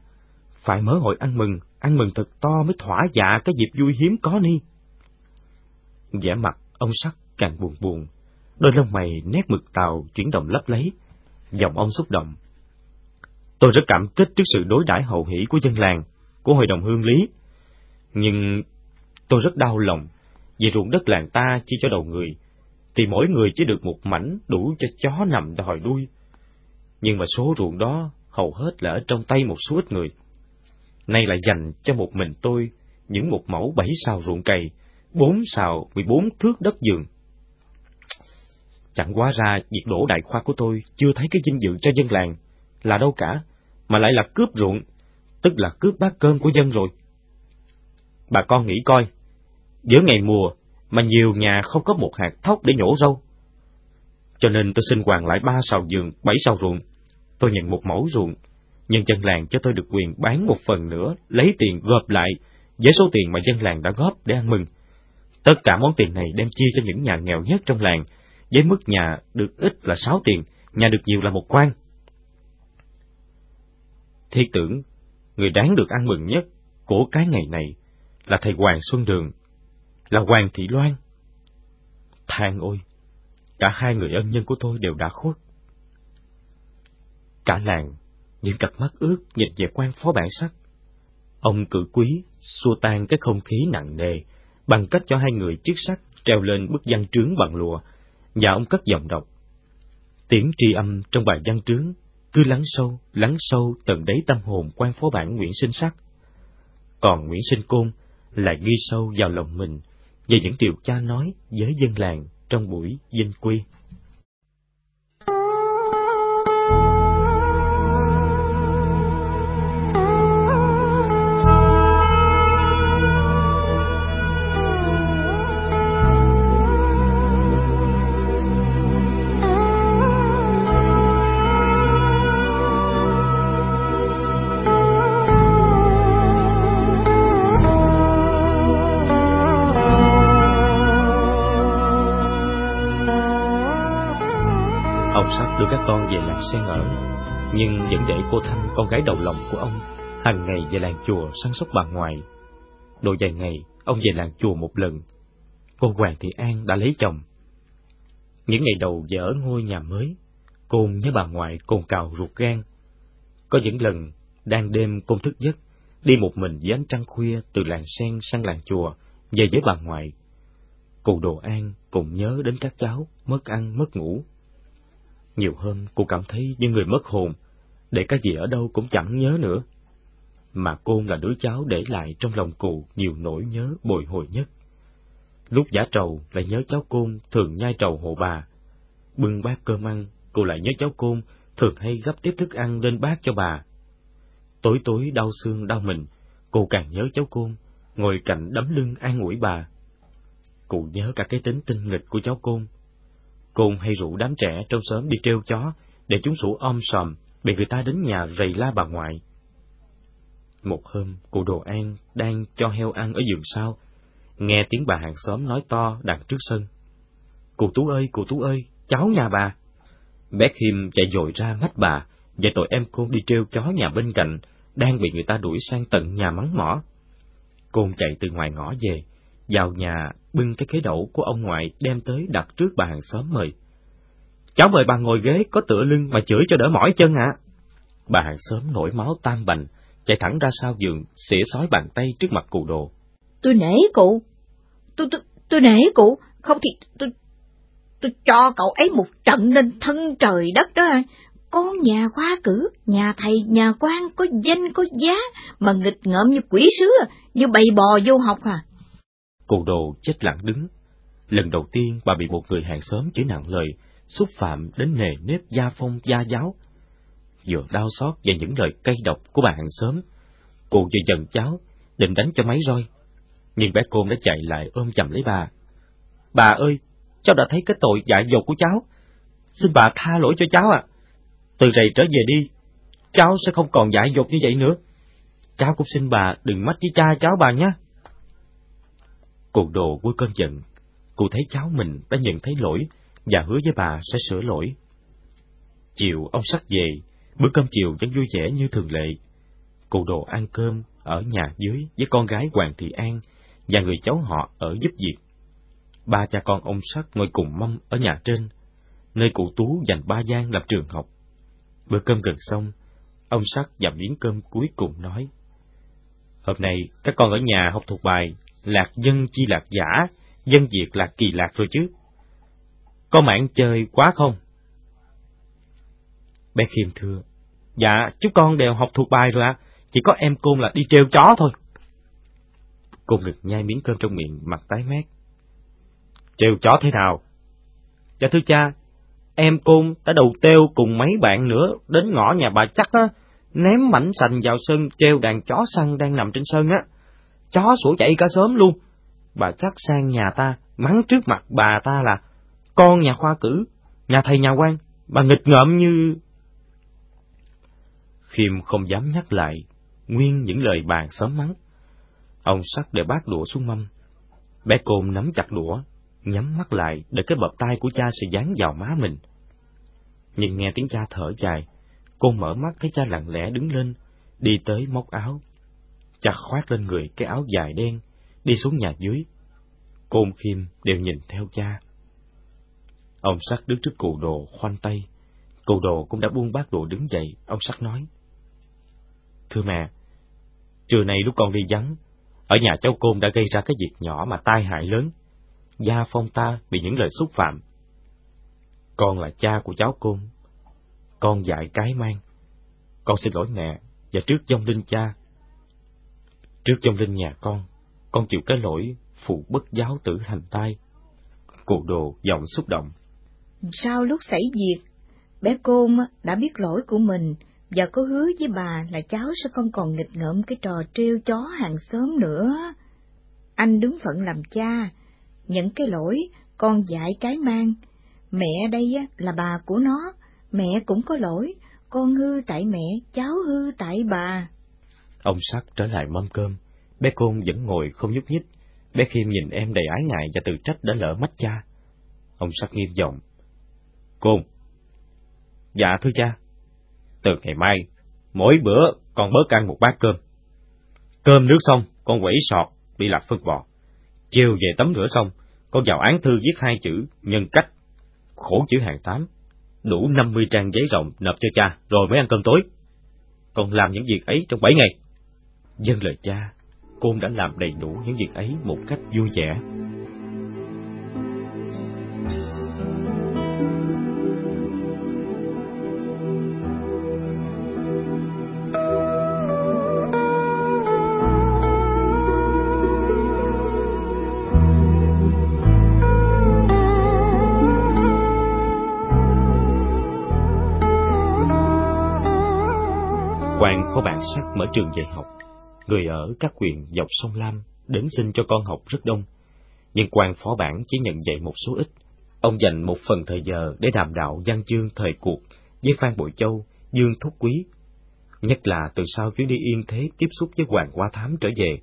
phải mở hội ăn mừng, ăn mừng thật to mới thỏa dạ cái dịp vui hiếm có ni. vẻ mặt ông sắc càng buồn buồn, đôi lông mày nét mực tàu chuyển động lấp lấy, giọng ông xúc động. Tôi rất cảm kích trước sự đối đãi hậu hỷ của dân làng, của hội đồng hương lý, nhưng tôi rất đau lòng vì ruộng đất làng ta chỉ cho đầu người, thì mỗi người chỉ được một mảnh đủ cho chó nằm đòi đuôi. Nhưng mà số ruộng đó hầu hết là ở trong tay một số ít người. Nay lại dành cho một mình tôi những một mẫu bảy sao ruộng cày, bốn sào mười bốn thước đất giường. Chẳng quá ra việc đổ đại khoa của tôi chưa thấy cái dinh dự cho dân làng là đâu cả, mà lại là cướp ruộng, tức là cướp bát cơm của dân rồi. Bà con nghĩ coi, giữa ngày mùa mà nhiều nhà không có một hạt thóc để nhổ rau. Cho nên tôi xin hoàn lại ba sào giường, bảy sào ruộng. Tôi nhận một mẫu ruộng, nhân dân làng cho tôi được quyền bán một phần nữa, lấy tiền gộp lại với số tiền mà dân làng đã góp để ăn mừng. Tất cả món tiền này đem chia cho những nhà nghèo nhất trong làng, với mức nhà được ít là sáu tiền, nhà được nhiều là một quan. Thiết tưởng, người đáng được ăn mừng nhất của cái ngày này là thầy Hoàng Xuân Đường, là Hoàng Thị Loan. Thang ôi, cả hai người ân nhân của tôi đều đã khuất. Cả làng, những cặp mắt ướt nhìn về quan phó bản sắc. Ông cử quý xua tan cái không khí nặng nề bằng cách cho hai người chiếc sắt treo lên bức văn trướng bằng lụa, và ông cất giọng đọc. Tiếng tri âm trong bài văn trướng cứ lắng sâu, lắng sâu tận đáy tâm hồn quan phó bản Nguyễn Sinh Sắc. Còn Nguyễn Sinh Côn lại ghi sâu vào lòng mình về những điều cha nói với dân làng trong buổi dinh quy. Con làng sen ở, nhưng vẫn để cô Thanh, con gái đầu lòng của ông, hàng ngày về làng chùa săn sóc bà ngoại. Độ vài ngày, ông về làng chùa một lần. Cô Hoàng Thị An đã lấy chồng. Những ngày đầu về ở ngôi nhà mới, côn nhớ bà ngoại cồn cào ruột gan. Có những lần, đang đêm côn thức giấc, đi một mình dưới ánh trăng khuya từ làng sen sang làng chùa, về với bà ngoại. Cụ Đồ An cùng nhớ đến các cháu, mất ăn, mất ngủ, nhiều hôm cô cảm thấy như người mất hồn, để cái gì ở đâu cũng chẳng nhớ nữa. Mà Côn là đứa cháu để lại trong lòng cụ nhiều nỗi nhớ bồi hồi nhất. Lúc giả trầu lại nhớ cháu Côn thường nhai trầu hộ bà. Bưng bát cơm ăn, cô lại nhớ cháu Côn thường hay gấp tiếp thức ăn lên bát cho bà. Tối tối đau xương đau mình, cô càng nhớ cháu Côn, ngồi cạnh đấm lưng an ủi bà. Cụ nhớ cả cái tính tinh nghịch của cháu Côn, Côn hay rủ đám trẻ trong xóm đi treo chó, để chúng sủa om sòm, bị người ta đến nhà rầy la bà ngoại. Một hôm, cụ Đồ An đang cho heo ăn ở giường sau, nghe tiếng bà hàng xóm nói to đằng trước sân. Cụ Tú ơi, cụ Tú ơi, cháu nhà bà. Bé Khiêm chạy dội ra mắt bà, và tội em Côn đi treo chó nhà bên cạnh, đang bị người ta đuổi sang tận nhà mắng mỏ. Côn chạy từ ngoài ngõ về, vào nhà bưng cái khế đậu của ông ngoại đem tới đặt trước bà hàng xóm mời. Cháu mời bà ngồi ghế có tựa lưng mà chửi cho đỡ mỏi chân ạ. Bà hàng xóm nổi máu tam bành, chạy thẳng ra sau giường, xỉa xói bàn tay trước mặt cụ đồ. Tôi nể cụ, tôi tôi tôi nể cụ, không thì tôi tôi cho cậu ấy một trận lên thân trời đất đó. Con nhà khoa cử, nhà thầy, nhà quan, có danh, có giá, mà nghịch ngợm như quỷ sứ, như bầy bò vô học à cô đồ chết lặng đứng. Lần đầu tiên bà bị một người hàng xóm chửi nặng lời, xúc phạm đến nề nếp gia phong gia giáo. Vừa đau xót về những lời cay độc của bà hàng xóm, cô vừa giận cháu, định đánh cho máy roi. Nhưng bé Côn đã chạy lại ôm chầm lấy bà. Bà ơi, cháu đã thấy cái tội dại dột của cháu. Xin bà tha lỗi cho cháu ạ. Từ rầy trở về đi, cháu sẽ không còn dại dột như vậy nữa. Cháu cũng xin bà đừng mách với cha cháu bà nhé. Cụ đồ vui cơn giận, cụ thấy cháu mình đã nhận thấy lỗi và hứa với bà sẽ sửa lỗi. Chiều ông sắc về, bữa cơm chiều vẫn vui vẻ như thường lệ. Cụ đồ ăn cơm, ở nhà dưới với con gái Hoàng Thị An và người cháu họ ở giúp việc. Ba cha con ông Sắc ngồi cùng mâm ở nhà trên, nơi cụ Tú dành ba gian làm trường học. Bữa cơm gần xong, ông Sắc và miếng cơm cuối cùng nói. Hôm nay các con ở nhà học thuộc bài lạc dân chi lạc giả, dân diệt lạc kỳ lạc rồi chứ. Có mảng chơi quá không? Bé Khiêm thưa, dạ, chúng con đều học thuộc bài rồi ạ, chỉ có em Côn là đi treo chó thôi. Côn ngực nhai miếng cơm trong miệng, mặt tái mét. Treo chó thế nào? Dạ thưa cha, em Côn đã đầu têu cùng mấy bạn nữa đến ngõ nhà bà chắc á, ném mảnh sành vào sân treo đàn chó săn đang nằm trên sân á. Chó sủa chạy cả sớm luôn. Bà chắc sang nhà ta, mắng trước mặt bà ta là con nhà khoa cử, nhà thầy nhà quan, bà nghịch ngợm như... Khiêm không dám nhắc lại, nguyên những lời bàn sớm mắng. Ông sắc để bát đũa xuống mâm. Bé côn nắm chặt đũa, nhắm mắt lại để cái bập tay của cha sẽ dán vào má mình. Nhưng nghe tiếng cha thở dài, cô mở mắt thấy cha lặng lẽ đứng lên, đi tới móc áo chặt khoác lên người cái áo dài đen, đi xuống nhà dưới. Côn Khiêm đều nhìn theo cha. Ông sắc đứng trước cụ đồ khoanh tay. Cụ đồ cũng đã buông bát đồ đứng dậy, ông sắc nói. Thưa mẹ, trưa nay lúc con đi vắng, ở nhà cháu Côn đã gây ra cái việc nhỏ mà tai hại lớn. Gia Phong ta bị những lời xúc phạm. Con là cha của cháu Côn. Con dạy cái mang. Con xin lỗi mẹ và trước dông linh cha. Trước trong linh nhà con, con chịu cái lỗi phụ bất giáo tử thành tai. Cụ đồ giọng xúc động. Sau lúc xảy việc, bé Côn đã biết lỗi của mình và có hứa với bà là cháu sẽ không còn nghịch ngợm cái trò trêu chó hàng xóm nữa. Anh đứng phận làm cha, những cái lỗi con dạy cái mang. Mẹ đây là bà của nó, mẹ cũng có lỗi, con hư tại mẹ, cháu hư tại bà. Ông sắc trở lại mâm cơm, bé Côn vẫn ngồi không nhúc nhích. Bé Khiêm nhìn em đầy ái ngại và tự trách đã lỡ mắt cha. Ông sắc nghiêm giọng. Côn. Dạ thưa cha. Từ ngày mai, mỗi bữa con bớt ăn một bát cơm. Cơm nước xong, con quẩy sọt, đi lạc phân bò. Chiều về tắm rửa xong, con vào án thư viết hai chữ nhân cách, khổ chữ hàng tám, đủ năm mươi trang giấy rộng nộp cho cha, rồi mới ăn cơm tối. Con làm những việc ấy trong bảy ngày. Dân lời cha, Côn đã làm đầy đủ những việc ấy một cách vui vẻ. quan có bản sắc mở trường dạy học. Người ở các huyện dọc sông Lam đến xin cho con học rất đông, nhưng quan phó bản chỉ nhận dạy một số ít. Ông dành một phần thời giờ để đàm đạo văn chương thời cuộc với Phan Bội Châu, Dương Thúc Quý. Nhất là từ sau chuyến đi yên thế tiếp xúc với Hoàng Hoa Thám trở về.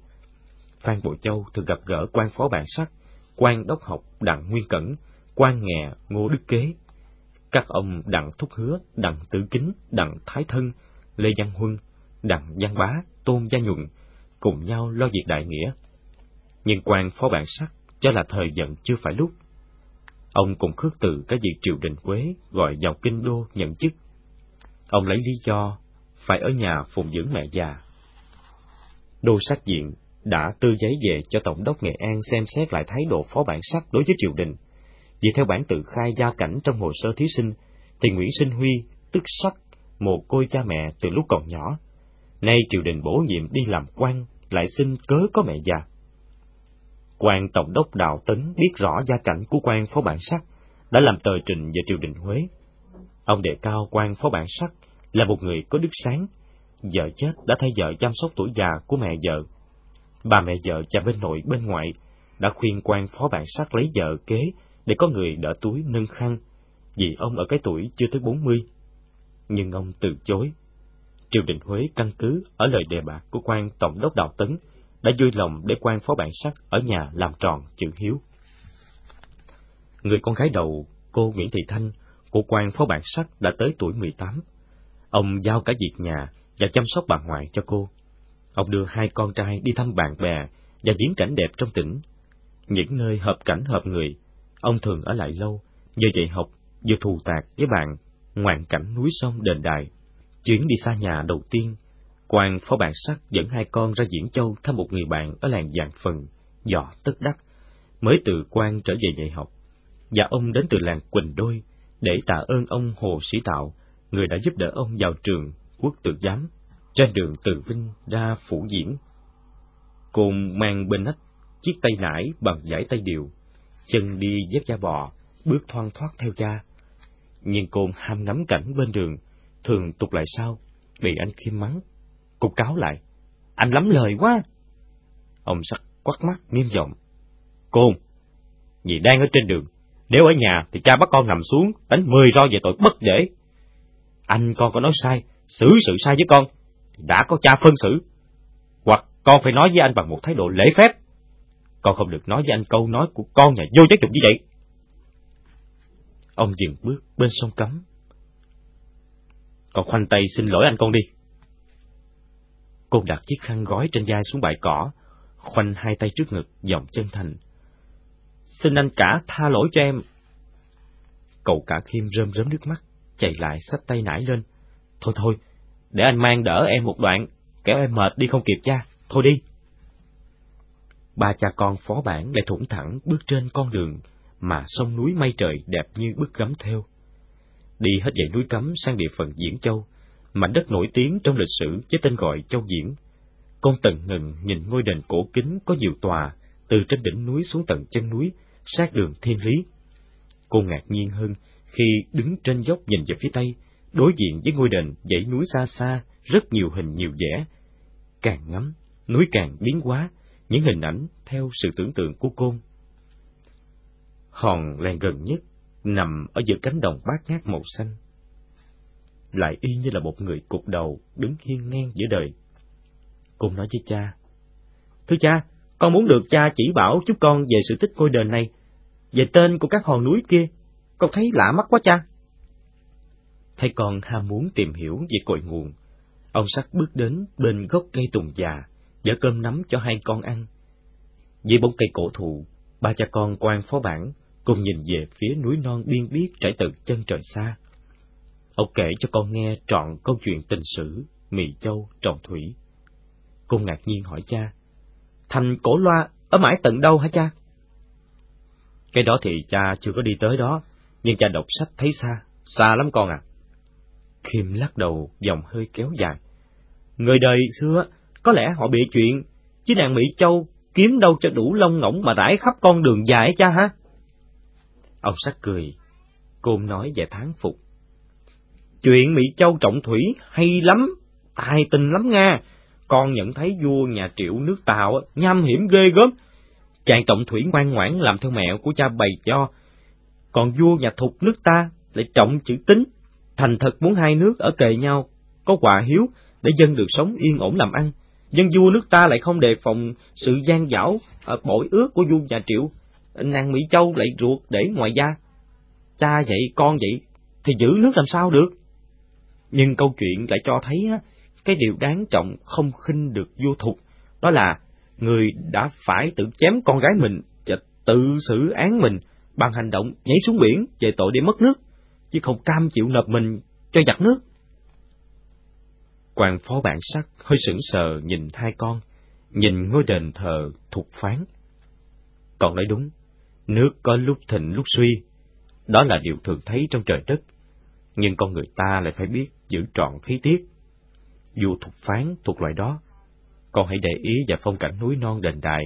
Phan Bội Châu thường gặp gỡ quan phó bản sắc, quan đốc học Đặng Nguyên Cẩn, quan nghè Ngô Đức Kế. Các ông Đặng Thúc Hứa, Đặng Tử Kính, Đặng Thái Thân, Lê Văn Huân, Đặng Văn Bá, Tôn Gia Nhuận, cùng nhau lo việc đại nghĩa. Nhưng quan phó bản sắc cho là thời giận chưa phải lúc. Ông cũng khước từ cái việc triều đình Quế gọi vào kinh đô nhận chức. Ông lấy lý do phải ở nhà phụng dưỡng mẹ già. Đô sát diện đã tư giấy về cho Tổng đốc Nghệ An xem xét lại thái độ phó bản sắc đối với triều đình. Vì theo bản tự khai gia cảnh trong hồ sơ thí sinh, thì Nguyễn Sinh Huy, tức sắc, mồ côi cha mẹ từ lúc còn nhỏ. Nay triều đình bổ nhiệm đi làm quan, lại xin cớ có mẹ già. quan tổng đốc đào Tấn biết rõ gia cảnh của quan phó bản sắc, đã làm tờ trình về triều đình Huế. Ông đề cao quan phó bản sắc là một người có đức sáng, vợ chết đã thay vợ chăm sóc tuổi già của mẹ vợ. Bà mẹ vợ cha bên nội bên ngoại đã khuyên quan phó bản sắc lấy vợ kế để có người đỡ túi nâng khăn, vì ông ở cái tuổi chưa tới bốn mươi nhưng ông từ chối. Triều đình Huế căn cứ ở lời đề bạc của quan tổng đốc Đào Tấn đã vui lòng để quan phó bản sắc ở nhà làm tròn chữ hiếu. Người con gái đầu, cô Nguyễn Thị Thanh, của quan phó bản sắc đã tới tuổi 18. Ông giao cả việc nhà và chăm sóc bà ngoại cho cô. Ông đưa hai con trai đi thăm bạn bè và diễn cảnh đẹp trong tỉnh. Những nơi hợp cảnh hợp người, ông thường ở lại lâu, vừa dạy học, vừa thù tạc với bạn, ngoạn cảnh núi sông đền đài. Chuyến đi xa nhà đầu tiên, quan phó bản sắc dẫn hai con ra Diễn Châu thăm một người bạn ở làng Giàng Phần, dọ tất đắc, mới từ quan trở về dạy học. Và ông đến từ làng Quỳnh Đôi, để tạ ơn ông Hồ Sĩ Tạo, người đã giúp đỡ ông vào trường quốc tự giám, trên đường từ Vinh ra Phủ Diễn. Cùng mang bên nách chiếc tay nải bằng giải tay điều, chân đi dép da bò, bước thoăn thoát theo cha. Nhưng côn ham ngắm cảnh bên đường, thường tục lại sau, bị anh khiêm mắng. Cục cáo lại, anh lắm lời quá. Ông sắc quắt mắt nghiêm giọng. Côn, vì đang ở trên đường, nếu ở nhà thì cha bắt con nằm xuống, đánh mười roi về tội bất để. Anh con có nói sai, xử sự sai với con, đã có cha phân xử. Hoặc con phải nói với anh bằng một thái độ lễ phép. Con không được nói với anh câu nói của con nhà vô giáo dụng như vậy. Ông dừng bước bên sông cấm. Con khoanh tay xin lỗi anh con đi. Cô đặt chiếc khăn gói trên vai xuống bãi cỏ, khoanh hai tay trước ngực, giọng chân thành. Xin anh cả tha lỗi cho em. Cậu cả Khiêm rơm rớm nước mắt, chạy lại xách tay nải lên. Thôi thôi, để anh mang đỡ em một đoạn, kéo em mệt đi không kịp cha, thôi đi. Ba cha con phó bản lại thủng thẳng bước trên con đường mà sông núi mây trời đẹp như bức gấm theo. Đi hết dãy núi cấm sang địa phận Diễn Châu, mảnh đất nổi tiếng trong lịch sử với tên gọi Châu Diễn. Con tận ngừng nhìn ngôi đền cổ kính có nhiều tòa, từ trên đỉnh núi xuống tận chân núi, sát đường thiên lý. Cô ngạc nhiên hơn khi đứng trên dốc nhìn về phía tây, đối diện với ngôi đền dãy núi xa xa, rất nhiều hình nhiều vẻ. Càng ngắm, núi càng biến hóa, những hình ảnh theo sự tưởng tượng của côn. Hòn làng gần nhất, nằm ở giữa cánh đồng bát ngát màu xanh. Lại y như là một người cục đầu đứng hiên ngang giữa đời. Cùng nói với cha, Thưa cha, con muốn được cha chỉ bảo giúp con về sự tích ngôi đền này, về tên của các hòn núi kia. Con thấy lạ mắt quá cha. Thấy con ham muốn tìm hiểu về cội nguồn, ông sắc bước đến bên gốc cây tùng già, dở cơm nắm cho hai con ăn. Vì bóng cây cổ thụ, ba cha con quan phó bản cùng nhìn về phía núi non biên biếc trải từ chân trời xa. Ông kể cho con nghe trọn câu chuyện tình sử Mì Châu Trọng Thủy. Cô ngạc nhiên hỏi cha, thành cổ loa ở mãi tận đâu hả cha? Cái đó thì cha chưa có đi tới đó, nhưng cha đọc sách thấy xa, xa lắm con à. Khiêm lắc đầu, dòng hơi kéo dài. Người đời xưa, có lẽ họ bị chuyện, chứ nàng Mỹ Châu kiếm đâu cho đủ lông ngỗng mà rải khắp con đường dài cha ha? Ông sắc cười, côn nói và thán phục. Chuyện Mỹ Châu trọng thủy hay lắm, tài tình lắm nga. Con nhận thấy vua nhà triệu nước Tàu nham hiểm ghê gớm. Chàng trọng thủy ngoan ngoãn làm theo mẹo của cha bày cho. Còn vua nhà thục nước ta lại trọng chữ tính, thành thật muốn hai nước ở kề nhau, có hòa hiếu để dân được sống yên ổn làm ăn. Dân vua nước ta lại không đề phòng sự gian dảo, ở bội ước của vua nhà triệu. Nàng Mỹ Châu lại ruột để ngoài da. Cha vậy, con vậy, thì giữ nước làm sao được? Nhưng câu chuyện lại cho thấy cái điều đáng trọng không khinh được vô thục, đó là người đã phải tự chém con gái mình và tự xử án mình bằng hành động nhảy xuống biển về tội để mất nước, chứ không cam chịu nộp mình cho giặc nước. Quan phó bản sắc hơi sững sờ nhìn hai con, nhìn ngôi đền thờ thục phán. Còn nói đúng, nước có lúc thịnh lúc suy, đó là điều thường thấy trong trời đất, nhưng con người ta lại phải biết giữ trọn khí tiết. Dù thuộc phán thuộc loại đó, con hãy để ý vào phong cảnh núi non đền đài.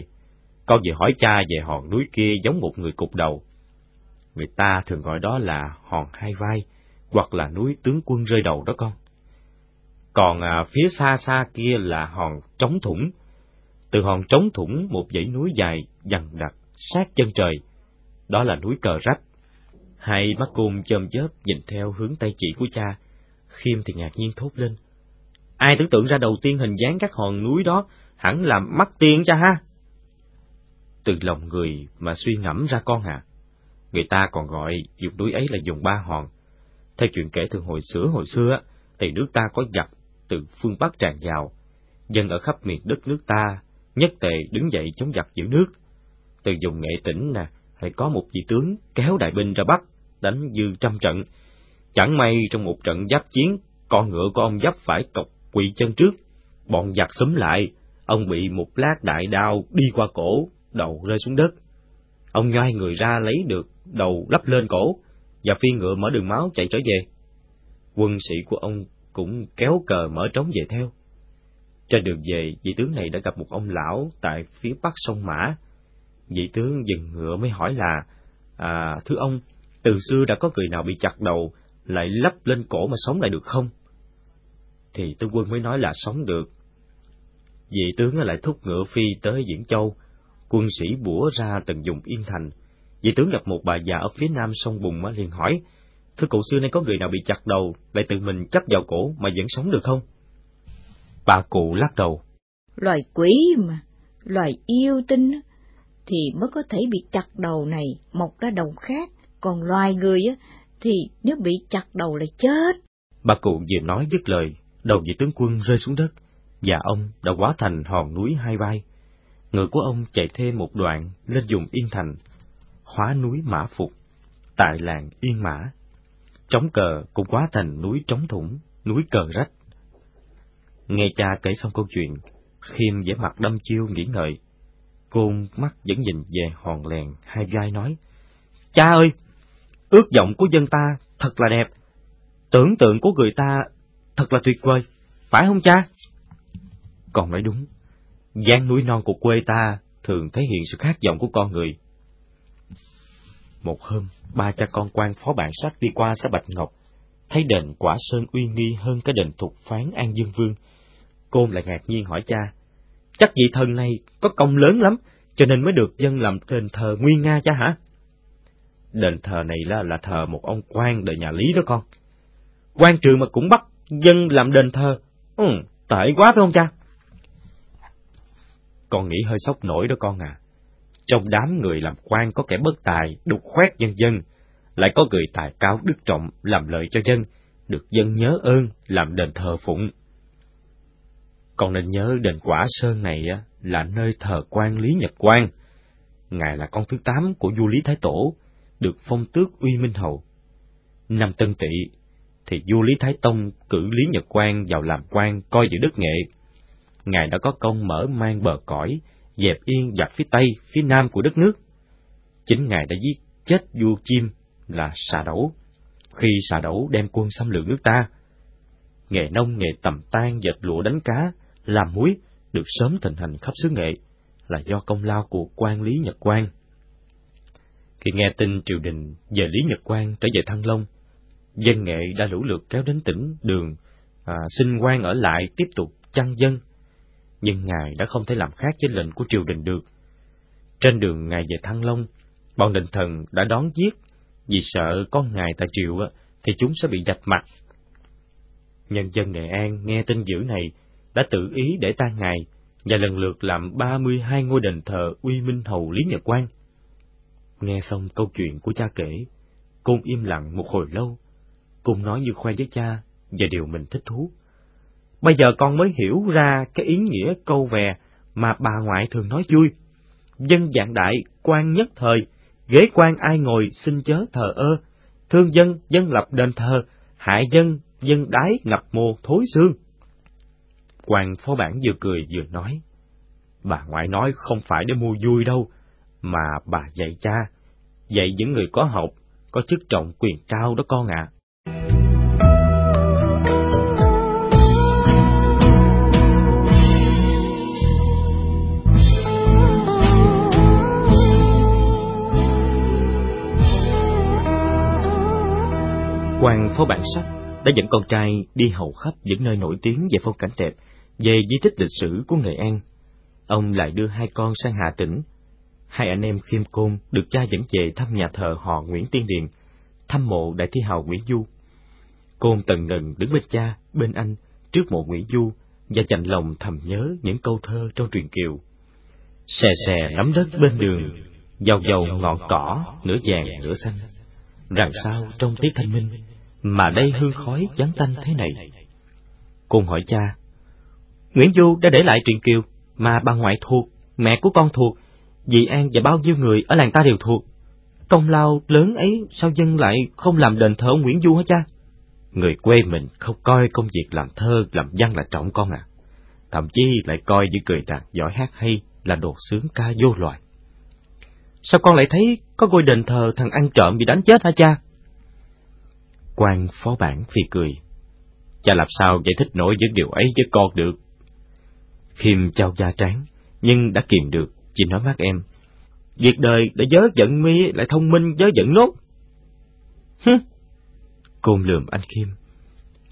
Con về hỏi cha về hòn núi kia giống một người cục đầu. Người ta thường gọi đó là hòn hai vai, hoặc là núi tướng quân rơi đầu đó con. Còn à, phía xa xa kia là hòn trống thủng. Từ hòn trống thủng một dãy núi dài dằn đặc sát chân trời. Đó là núi cờ rách. Hai mắt cung chôm chớp nhìn theo hướng tay chỉ của cha. Khiêm thì ngạc nhiên thốt lên. Ai tưởng tượng ra đầu tiên hình dáng các hòn núi đó hẳn là mắt tiên cha ha? Từ lòng người mà suy ngẫm ra con à. Người ta còn gọi dùng núi ấy là dùng ba hòn. Theo chuyện kể từ hồi xưa hồi xưa, thì nước ta có giặc từ phương Bắc tràn vào. dân ở khắp miền đất nước ta nhất tề đứng dậy chống giặc giữ nước. Từ dùng nghệ tỉnh nè, hay có một vị tướng kéo đại binh ra Bắc, đánh dư trăm trận. Chẳng may trong một trận giáp chiến, con ngựa của ông giáp phải cọc quỳ chân trước, bọn giặc xúm lại, ông bị một lát đại đao đi qua cổ, đầu rơi xuống đất. Ông nhoai người ra lấy được đầu lắp lên cổ, và phi ngựa mở đường máu chạy trở về. Quân sĩ của ông cũng kéo cờ mở trống về theo. Trên đường về, vị tướng này đã gặp một ông lão tại phía bắc sông Mã. Vị tướng dừng ngựa mới hỏi là, à, thưa ông, từ xưa đã có người nào bị chặt đầu, lại lắp lên cổ mà sống lại được không? Thì tướng quân mới nói là sống được. Vị tướng lại thúc ngựa phi tới Diễn Châu, quân sĩ bủa ra từng dùng yên thành. Vị tướng gặp một bà già ở phía nam sông Bùng liền hỏi, thưa cụ xưa nay có người nào bị chặt đầu, lại tự mình chấp vào cổ mà vẫn sống được không? Bà cụ lắc đầu. Loài quỷ mà, loài yêu tinh thì mới có thể bị chặt đầu này mọc ra đầu khác, còn loài người á thì nếu bị chặt đầu là chết. Bà cụ vừa nói dứt lời, đầu vị tướng quân rơi xuống đất, và ông đã quá thành hòn núi hai vai. Người của ông chạy thêm một đoạn lên dùng yên thành, hóa núi mã phục, tại làng Yên Mã. Trống cờ cũng quá thành núi trống thủng, núi cờ rách. Nghe cha kể xong câu chuyện, Khiêm vẻ mặt đâm chiêu nghĩ ngợi. Côn mắt vẫn nhìn về hòn lèn, hai vai nói, Cha ơi! Ước vọng của dân ta thật là đẹp, tưởng tượng của người ta thật là tuyệt vời, phải không cha? Còn nói đúng, gian núi non của quê ta thường thể hiện sự khát vọng của con người. Một hôm, ba cha con quan phó bản sách đi qua xã Bạch Ngọc, thấy đền quả sơn uy nghi hơn cái đền thục phán An Dương Vương. Côn lại ngạc nhiên hỏi cha, chắc vị thần này có công lớn lắm, cho nên mới được dân làm đền thờ nguyên Nga cha hả? Đền thờ này là, là thờ một ông quan đời nhà Lý đó con. quan trường mà cũng bắt dân làm đền thờ, ừ, tệ quá phải không cha? Con nghĩ hơi sốc nổi đó con à. Trong đám người làm quan có kẻ bất tài, đục khoét nhân dân, lại có người tài cao đức trọng làm lợi cho dân, được dân nhớ ơn làm đền thờ phụng. Con nên nhớ đền quả sơn này á là nơi thờ quan Lý Nhật Quang. Ngài là con thứ tám của vua Lý Thái Tổ, được phong tước uy minh hầu. Năm Tân Tỵ thì vua Lý Thái Tông cử Lý Nhật Quang vào làm quan coi giữ đất nghệ. Ngài đã có công mở mang bờ cõi, dẹp yên giặc phía Tây, phía Nam của đất nước. Chính Ngài đã giết chết vua chim là xà đẩu, khi xà đẩu đem quân xâm lược nước ta. Nghề nông, nghề tầm tan, dệt lụa đánh cá, làm muối được sớm thịnh hành khắp xứ nghệ là do công lao của quan Lý Nhật Quang. Khi nghe tin triều đình về Lý Nhật Quang trở về Thăng Long, dân nghệ đã lũ lượt kéo đến tỉnh Đường, à, xin quan ở lại tiếp tục chăn dân. Nhưng ngài đã không thể làm khác với lệnh của triều đình được. Trên đường ngài về Thăng Long, bọn định thần đã đón giết, vì sợ con ngài tại triều thì chúng sẽ bị dạch mặt. Nhân dân Nghệ An nghe tin dữ này đã tự ý để tan ngài và lần lượt làm ba mươi hai ngôi đền thờ uy minh hầu Lý Nhật Quang. Nghe xong câu chuyện của cha kể, Côn im lặng một hồi lâu. Côn nói như khoe với cha về điều mình thích thú. Bây giờ con mới hiểu ra cái ý nghĩa câu về mà bà ngoại thường nói vui. Dân dạng đại, quan nhất thời, ghế quan ai ngồi xin chớ thờ ơ, thương dân, dân lập đền thờ, hại dân, dân đái ngập mồ thối xương. Quan phó bản vừa cười vừa nói, bà ngoại nói không phải để mua vui đâu, mà bà dạy cha, dạy những người có học, có chức trọng quyền cao đó con ạ. À. quan phó bản sách đã dẫn con trai đi hầu khắp những nơi nổi tiếng về phong cảnh đẹp, về di tích lịch sử của Nghệ An. Ông lại đưa hai con sang Hà Tĩnh. Hai anh em khiêm côn được cha dẫn về thăm nhà thờ họ Nguyễn Tiên Điền, thăm mộ đại thi hào Nguyễn Du. Côn tần ngần đứng bên cha, bên anh, trước mộ Nguyễn Du, và dành lòng thầm nhớ những câu thơ trong truyền kiều. Xè xè nắm đất bên đường, dầu dầu ngọn cỏ, nửa vàng nửa xanh. Rằng sao trong tiết thanh minh, mà đây hương khói trắng tanh thế này? Côn hỏi cha, Nguyễn Du đã để lại truyền kiều, mà bà ngoại thuộc, mẹ của con thuộc, dì An và bao nhiêu người ở làng ta đều thuộc. Công lao lớn ấy sao dân lại không làm đền thờ Nguyễn Du hả cha? Người quê mình không coi công việc làm thơ, làm văn là trọng con à. Thậm chí lại coi những người đạt giỏi hát hay là đồ sướng ca vô loài. Sao con lại thấy có ngôi đền thờ thằng ăn trộm bị đánh chết hả cha? quan phó bản phi cười. Cha làm sao giải thích nổi những điều ấy với con được? Khiêm trao da tráng, nhưng đã kìm được, chỉ nói mắt em. Việc đời đã dớ giận mi lại thông minh dớ giận nốt. Hứ! Côn lườm anh Khiêm.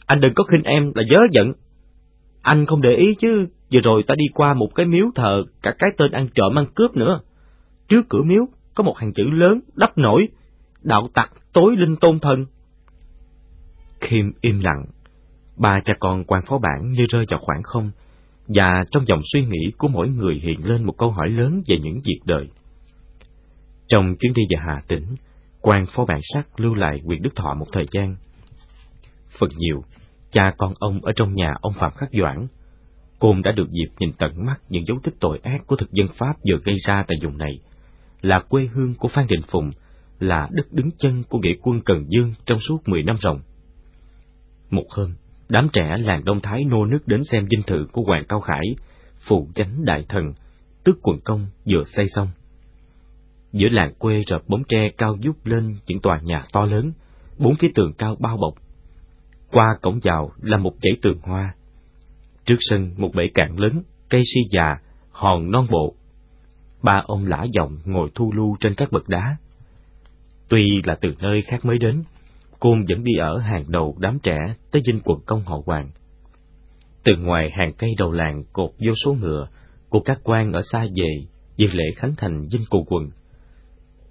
Anh đừng có khinh em là dớ giận. Anh không để ý chứ, vừa rồi ta đi qua một cái miếu thờ, cả cái tên ăn trộm ăn cướp nữa. Trước cửa miếu có một hàng chữ lớn, đắp nổi, đạo tặc tối linh tôn thần. Khiêm im lặng, ba cha con quan phó bản như rơi vào khoảng không, và trong dòng suy nghĩ của mỗi người hiện lên một câu hỏi lớn về những việc đời. Trong chuyến đi về Hà Tĩnh, quan phó bản sắc lưu lại quyền Đức Thọ một thời gian. Phần nhiều, cha con ông ở trong nhà ông Phạm Khắc Doãn, Côn đã được dịp nhìn tận mắt những dấu tích tội ác của thực dân Pháp vừa gây ra tại vùng này, là quê hương của Phan Đình Phùng, là đất đứng chân của nghĩa quân Cần Dương trong suốt mười năm ròng. Một hôm, đám trẻ làng Đông Thái nô nức đến xem dinh thự của Hoàng Cao Khải, phụ chánh đại thần, tước quần công vừa xây xong. Giữa làng quê rợp bóng tre cao vút lên những tòa nhà to lớn, bốn phía tường cao bao bọc. Qua cổng vào là một dãy tường hoa. Trước sân một bể cạn lớn, cây si già, hòn non bộ. Ba ông lã giọng ngồi thu lưu trên các bậc đá. Tuy là từ nơi khác mới đến, Côn vẫn đi ở hàng đầu đám trẻ tới dinh quận công họ Hoàng. Từ ngoài hàng cây đầu làng cột vô số ngựa của các quan ở xa về dự lễ khánh thành dinh cụ quần.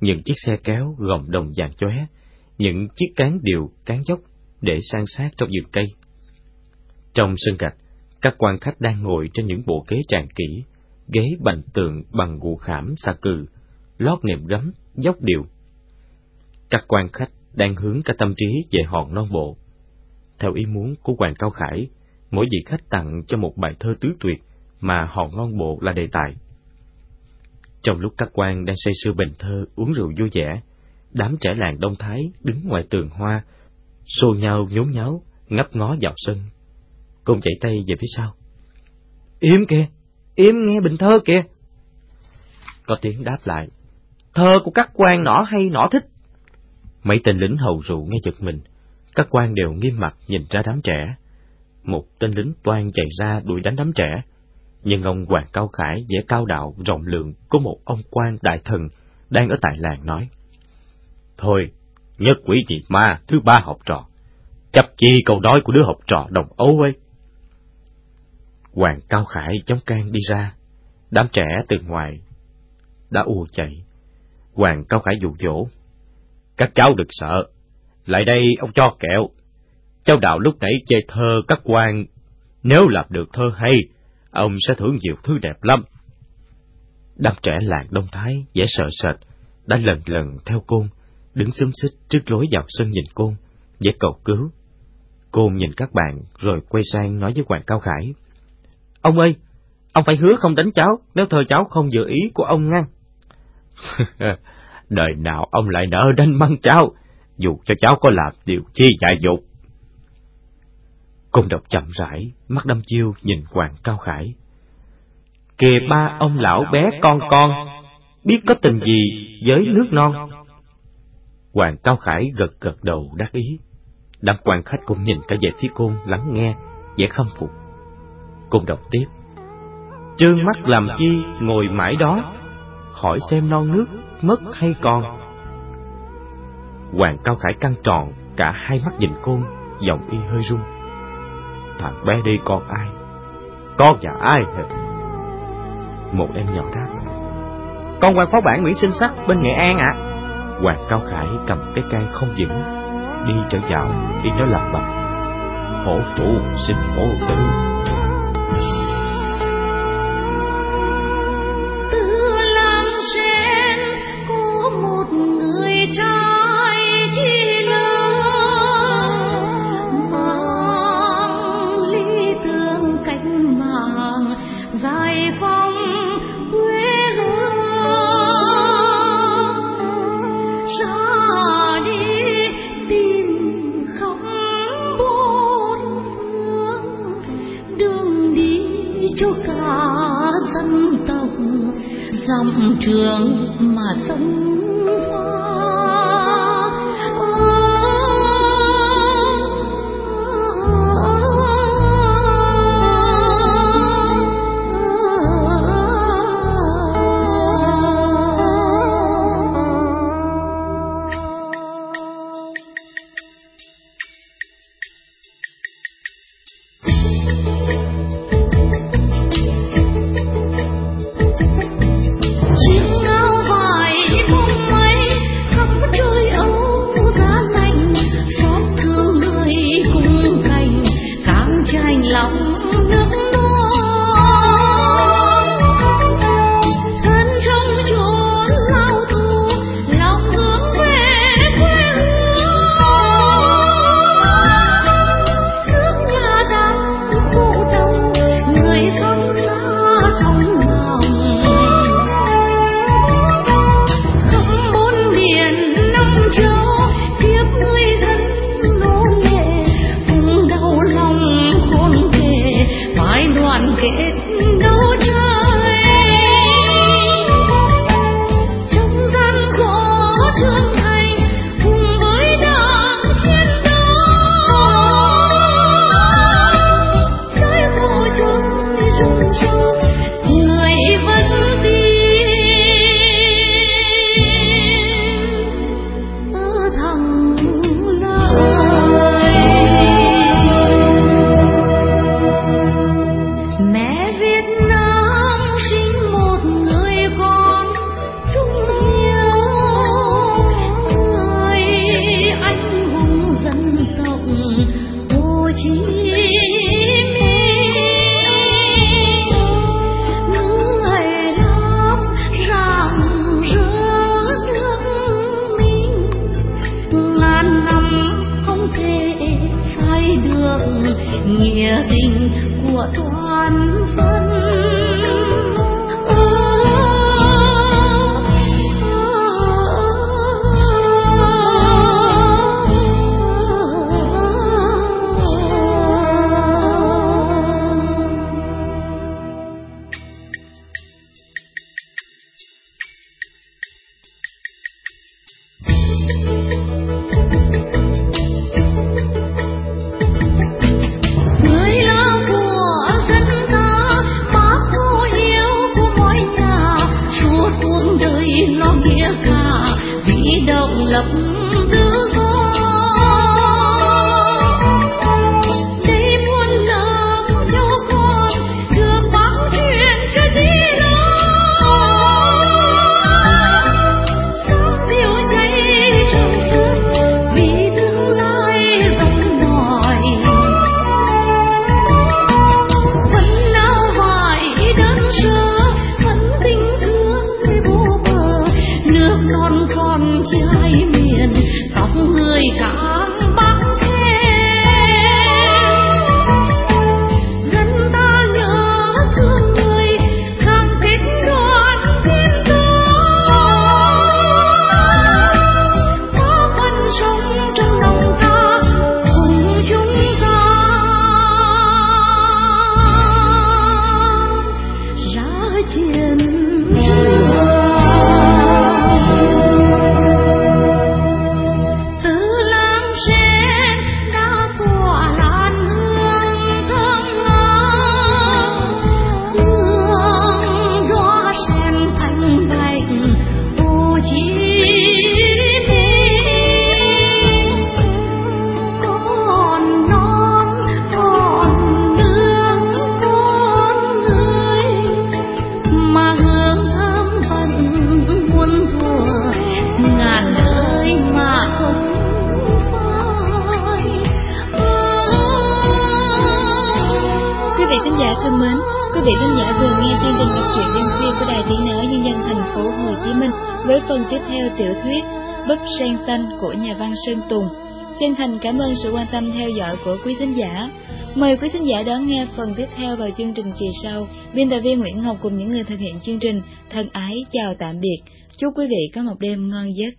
Những chiếc xe kéo gồng đồng vàng chóe, những chiếc cán điều cán dốc để san sát trong vườn cây. Trong sân gạch, các quan khách đang ngồi trên những bộ ghế tràn kỹ, ghế bành tường bằng gỗ khảm xa cừ, lót nệm gấm, dốc điều. Các quan khách đang hướng cả tâm trí về hòn non bộ. Theo ý muốn của Hoàng Cao Khải, mỗi vị khách tặng cho một bài thơ tứ tuyệt mà hòn non bộ là đề tài. Trong lúc các quan đang say sưa bình thơ uống rượu vui vẻ, đám trẻ làng Đông Thái đứng ngoài tường hoa, xô nhau nhốn nháo, ngấp ngó vào sân. Công chạy tay về phía sau. Im kìa! Im nghe bình thơ kìa! Có tiếng đáp lại. Thơ của các quan nọ hay nọ thích. Mấy tên lính hầu rượu nghe giật mình, các quan đều nghiêm mặt nhìn ra đám trẻ. Một tên lính toan chạy ra đuổi đánh đám trẻ, nhưng ông Hoàng Cao Khải vẻ cao đạo rộng lượng của một ông quan đại thần đang ở tại làng nói. Thôi, nhất quỷ dị ma thứ ba học trò, chấp chi câu nói của đứa học trò đồng ấu ấy. Hoàng Cao Khải chống can đi ra, đám trẻ từ ngoài đã ùa chạy. Hoàng Cao Khải dụ dỗ, các cháu đừng sợ. Lại đây ông cho kẹo. Cháu đạo lúc nãy chê thơ các quan. Nếu làm được thơ hay, ông sẽ thưởng nhiều thứ đẹp lắm. Đám trẻ làng Đông Thái, dễ sợ sệt, đã lần lần theo côn, đứng xúm xích trước lối vào sân nhìn côn, dễ cầu cứu. Côn nhìn các bạn, rồi quay sang nói với Hoàng Cao Khải. Ông ơi, ông phải hứa không đánh cháu, nếu thơ cháu không dự ý của ông ngăn. đời nào ông lại nỡ đánh mắng cháu, dù cho cháu có làm điều chi dại dục. Cung độc chậm rãi, mắt đâm chiêu nhìn Hoàng Cao Khải. Kìa ba ông lão bé con con, biết có tình gì với nước non. Hoàng Cao Khải gật gật đầu đắc ý. Đám quan khách cũng nhìn cả về phía côn lắng nghe, vẻ khâm phục. Cung độc tiếp. Trương mắt làm chi ngồi mãi đó, hỏi xem non nước mất hay còn? Hoàng Cao Khải căng tròn Cả hai mắt nhìn côn Giọng y hơi run. Thằng bé đi con ai? Con nhà ai hả? Một em nhỏ đáp. Con quan phó bản Nguyễn Sinh Sắc bên Nghệ An ạ. Hoàng Cao Khải cầm cái can không vững Đi trở vào Y nói lặp bập Hổ phụ sinh hổ tử trường mà sống. Sơn Tùng. Chân thành cảm ơn sự quan tâm theo dõi của quý thính giả. Mời quý thính giả đón nghe phần tiếp theo vào chương trình kỳ sau. Biên tập viên Nguyễn Ngọc cùng những người thực hiện chương trình thân ái chào tạm biệt. Chúc quý vị có một đêm ngon giấc.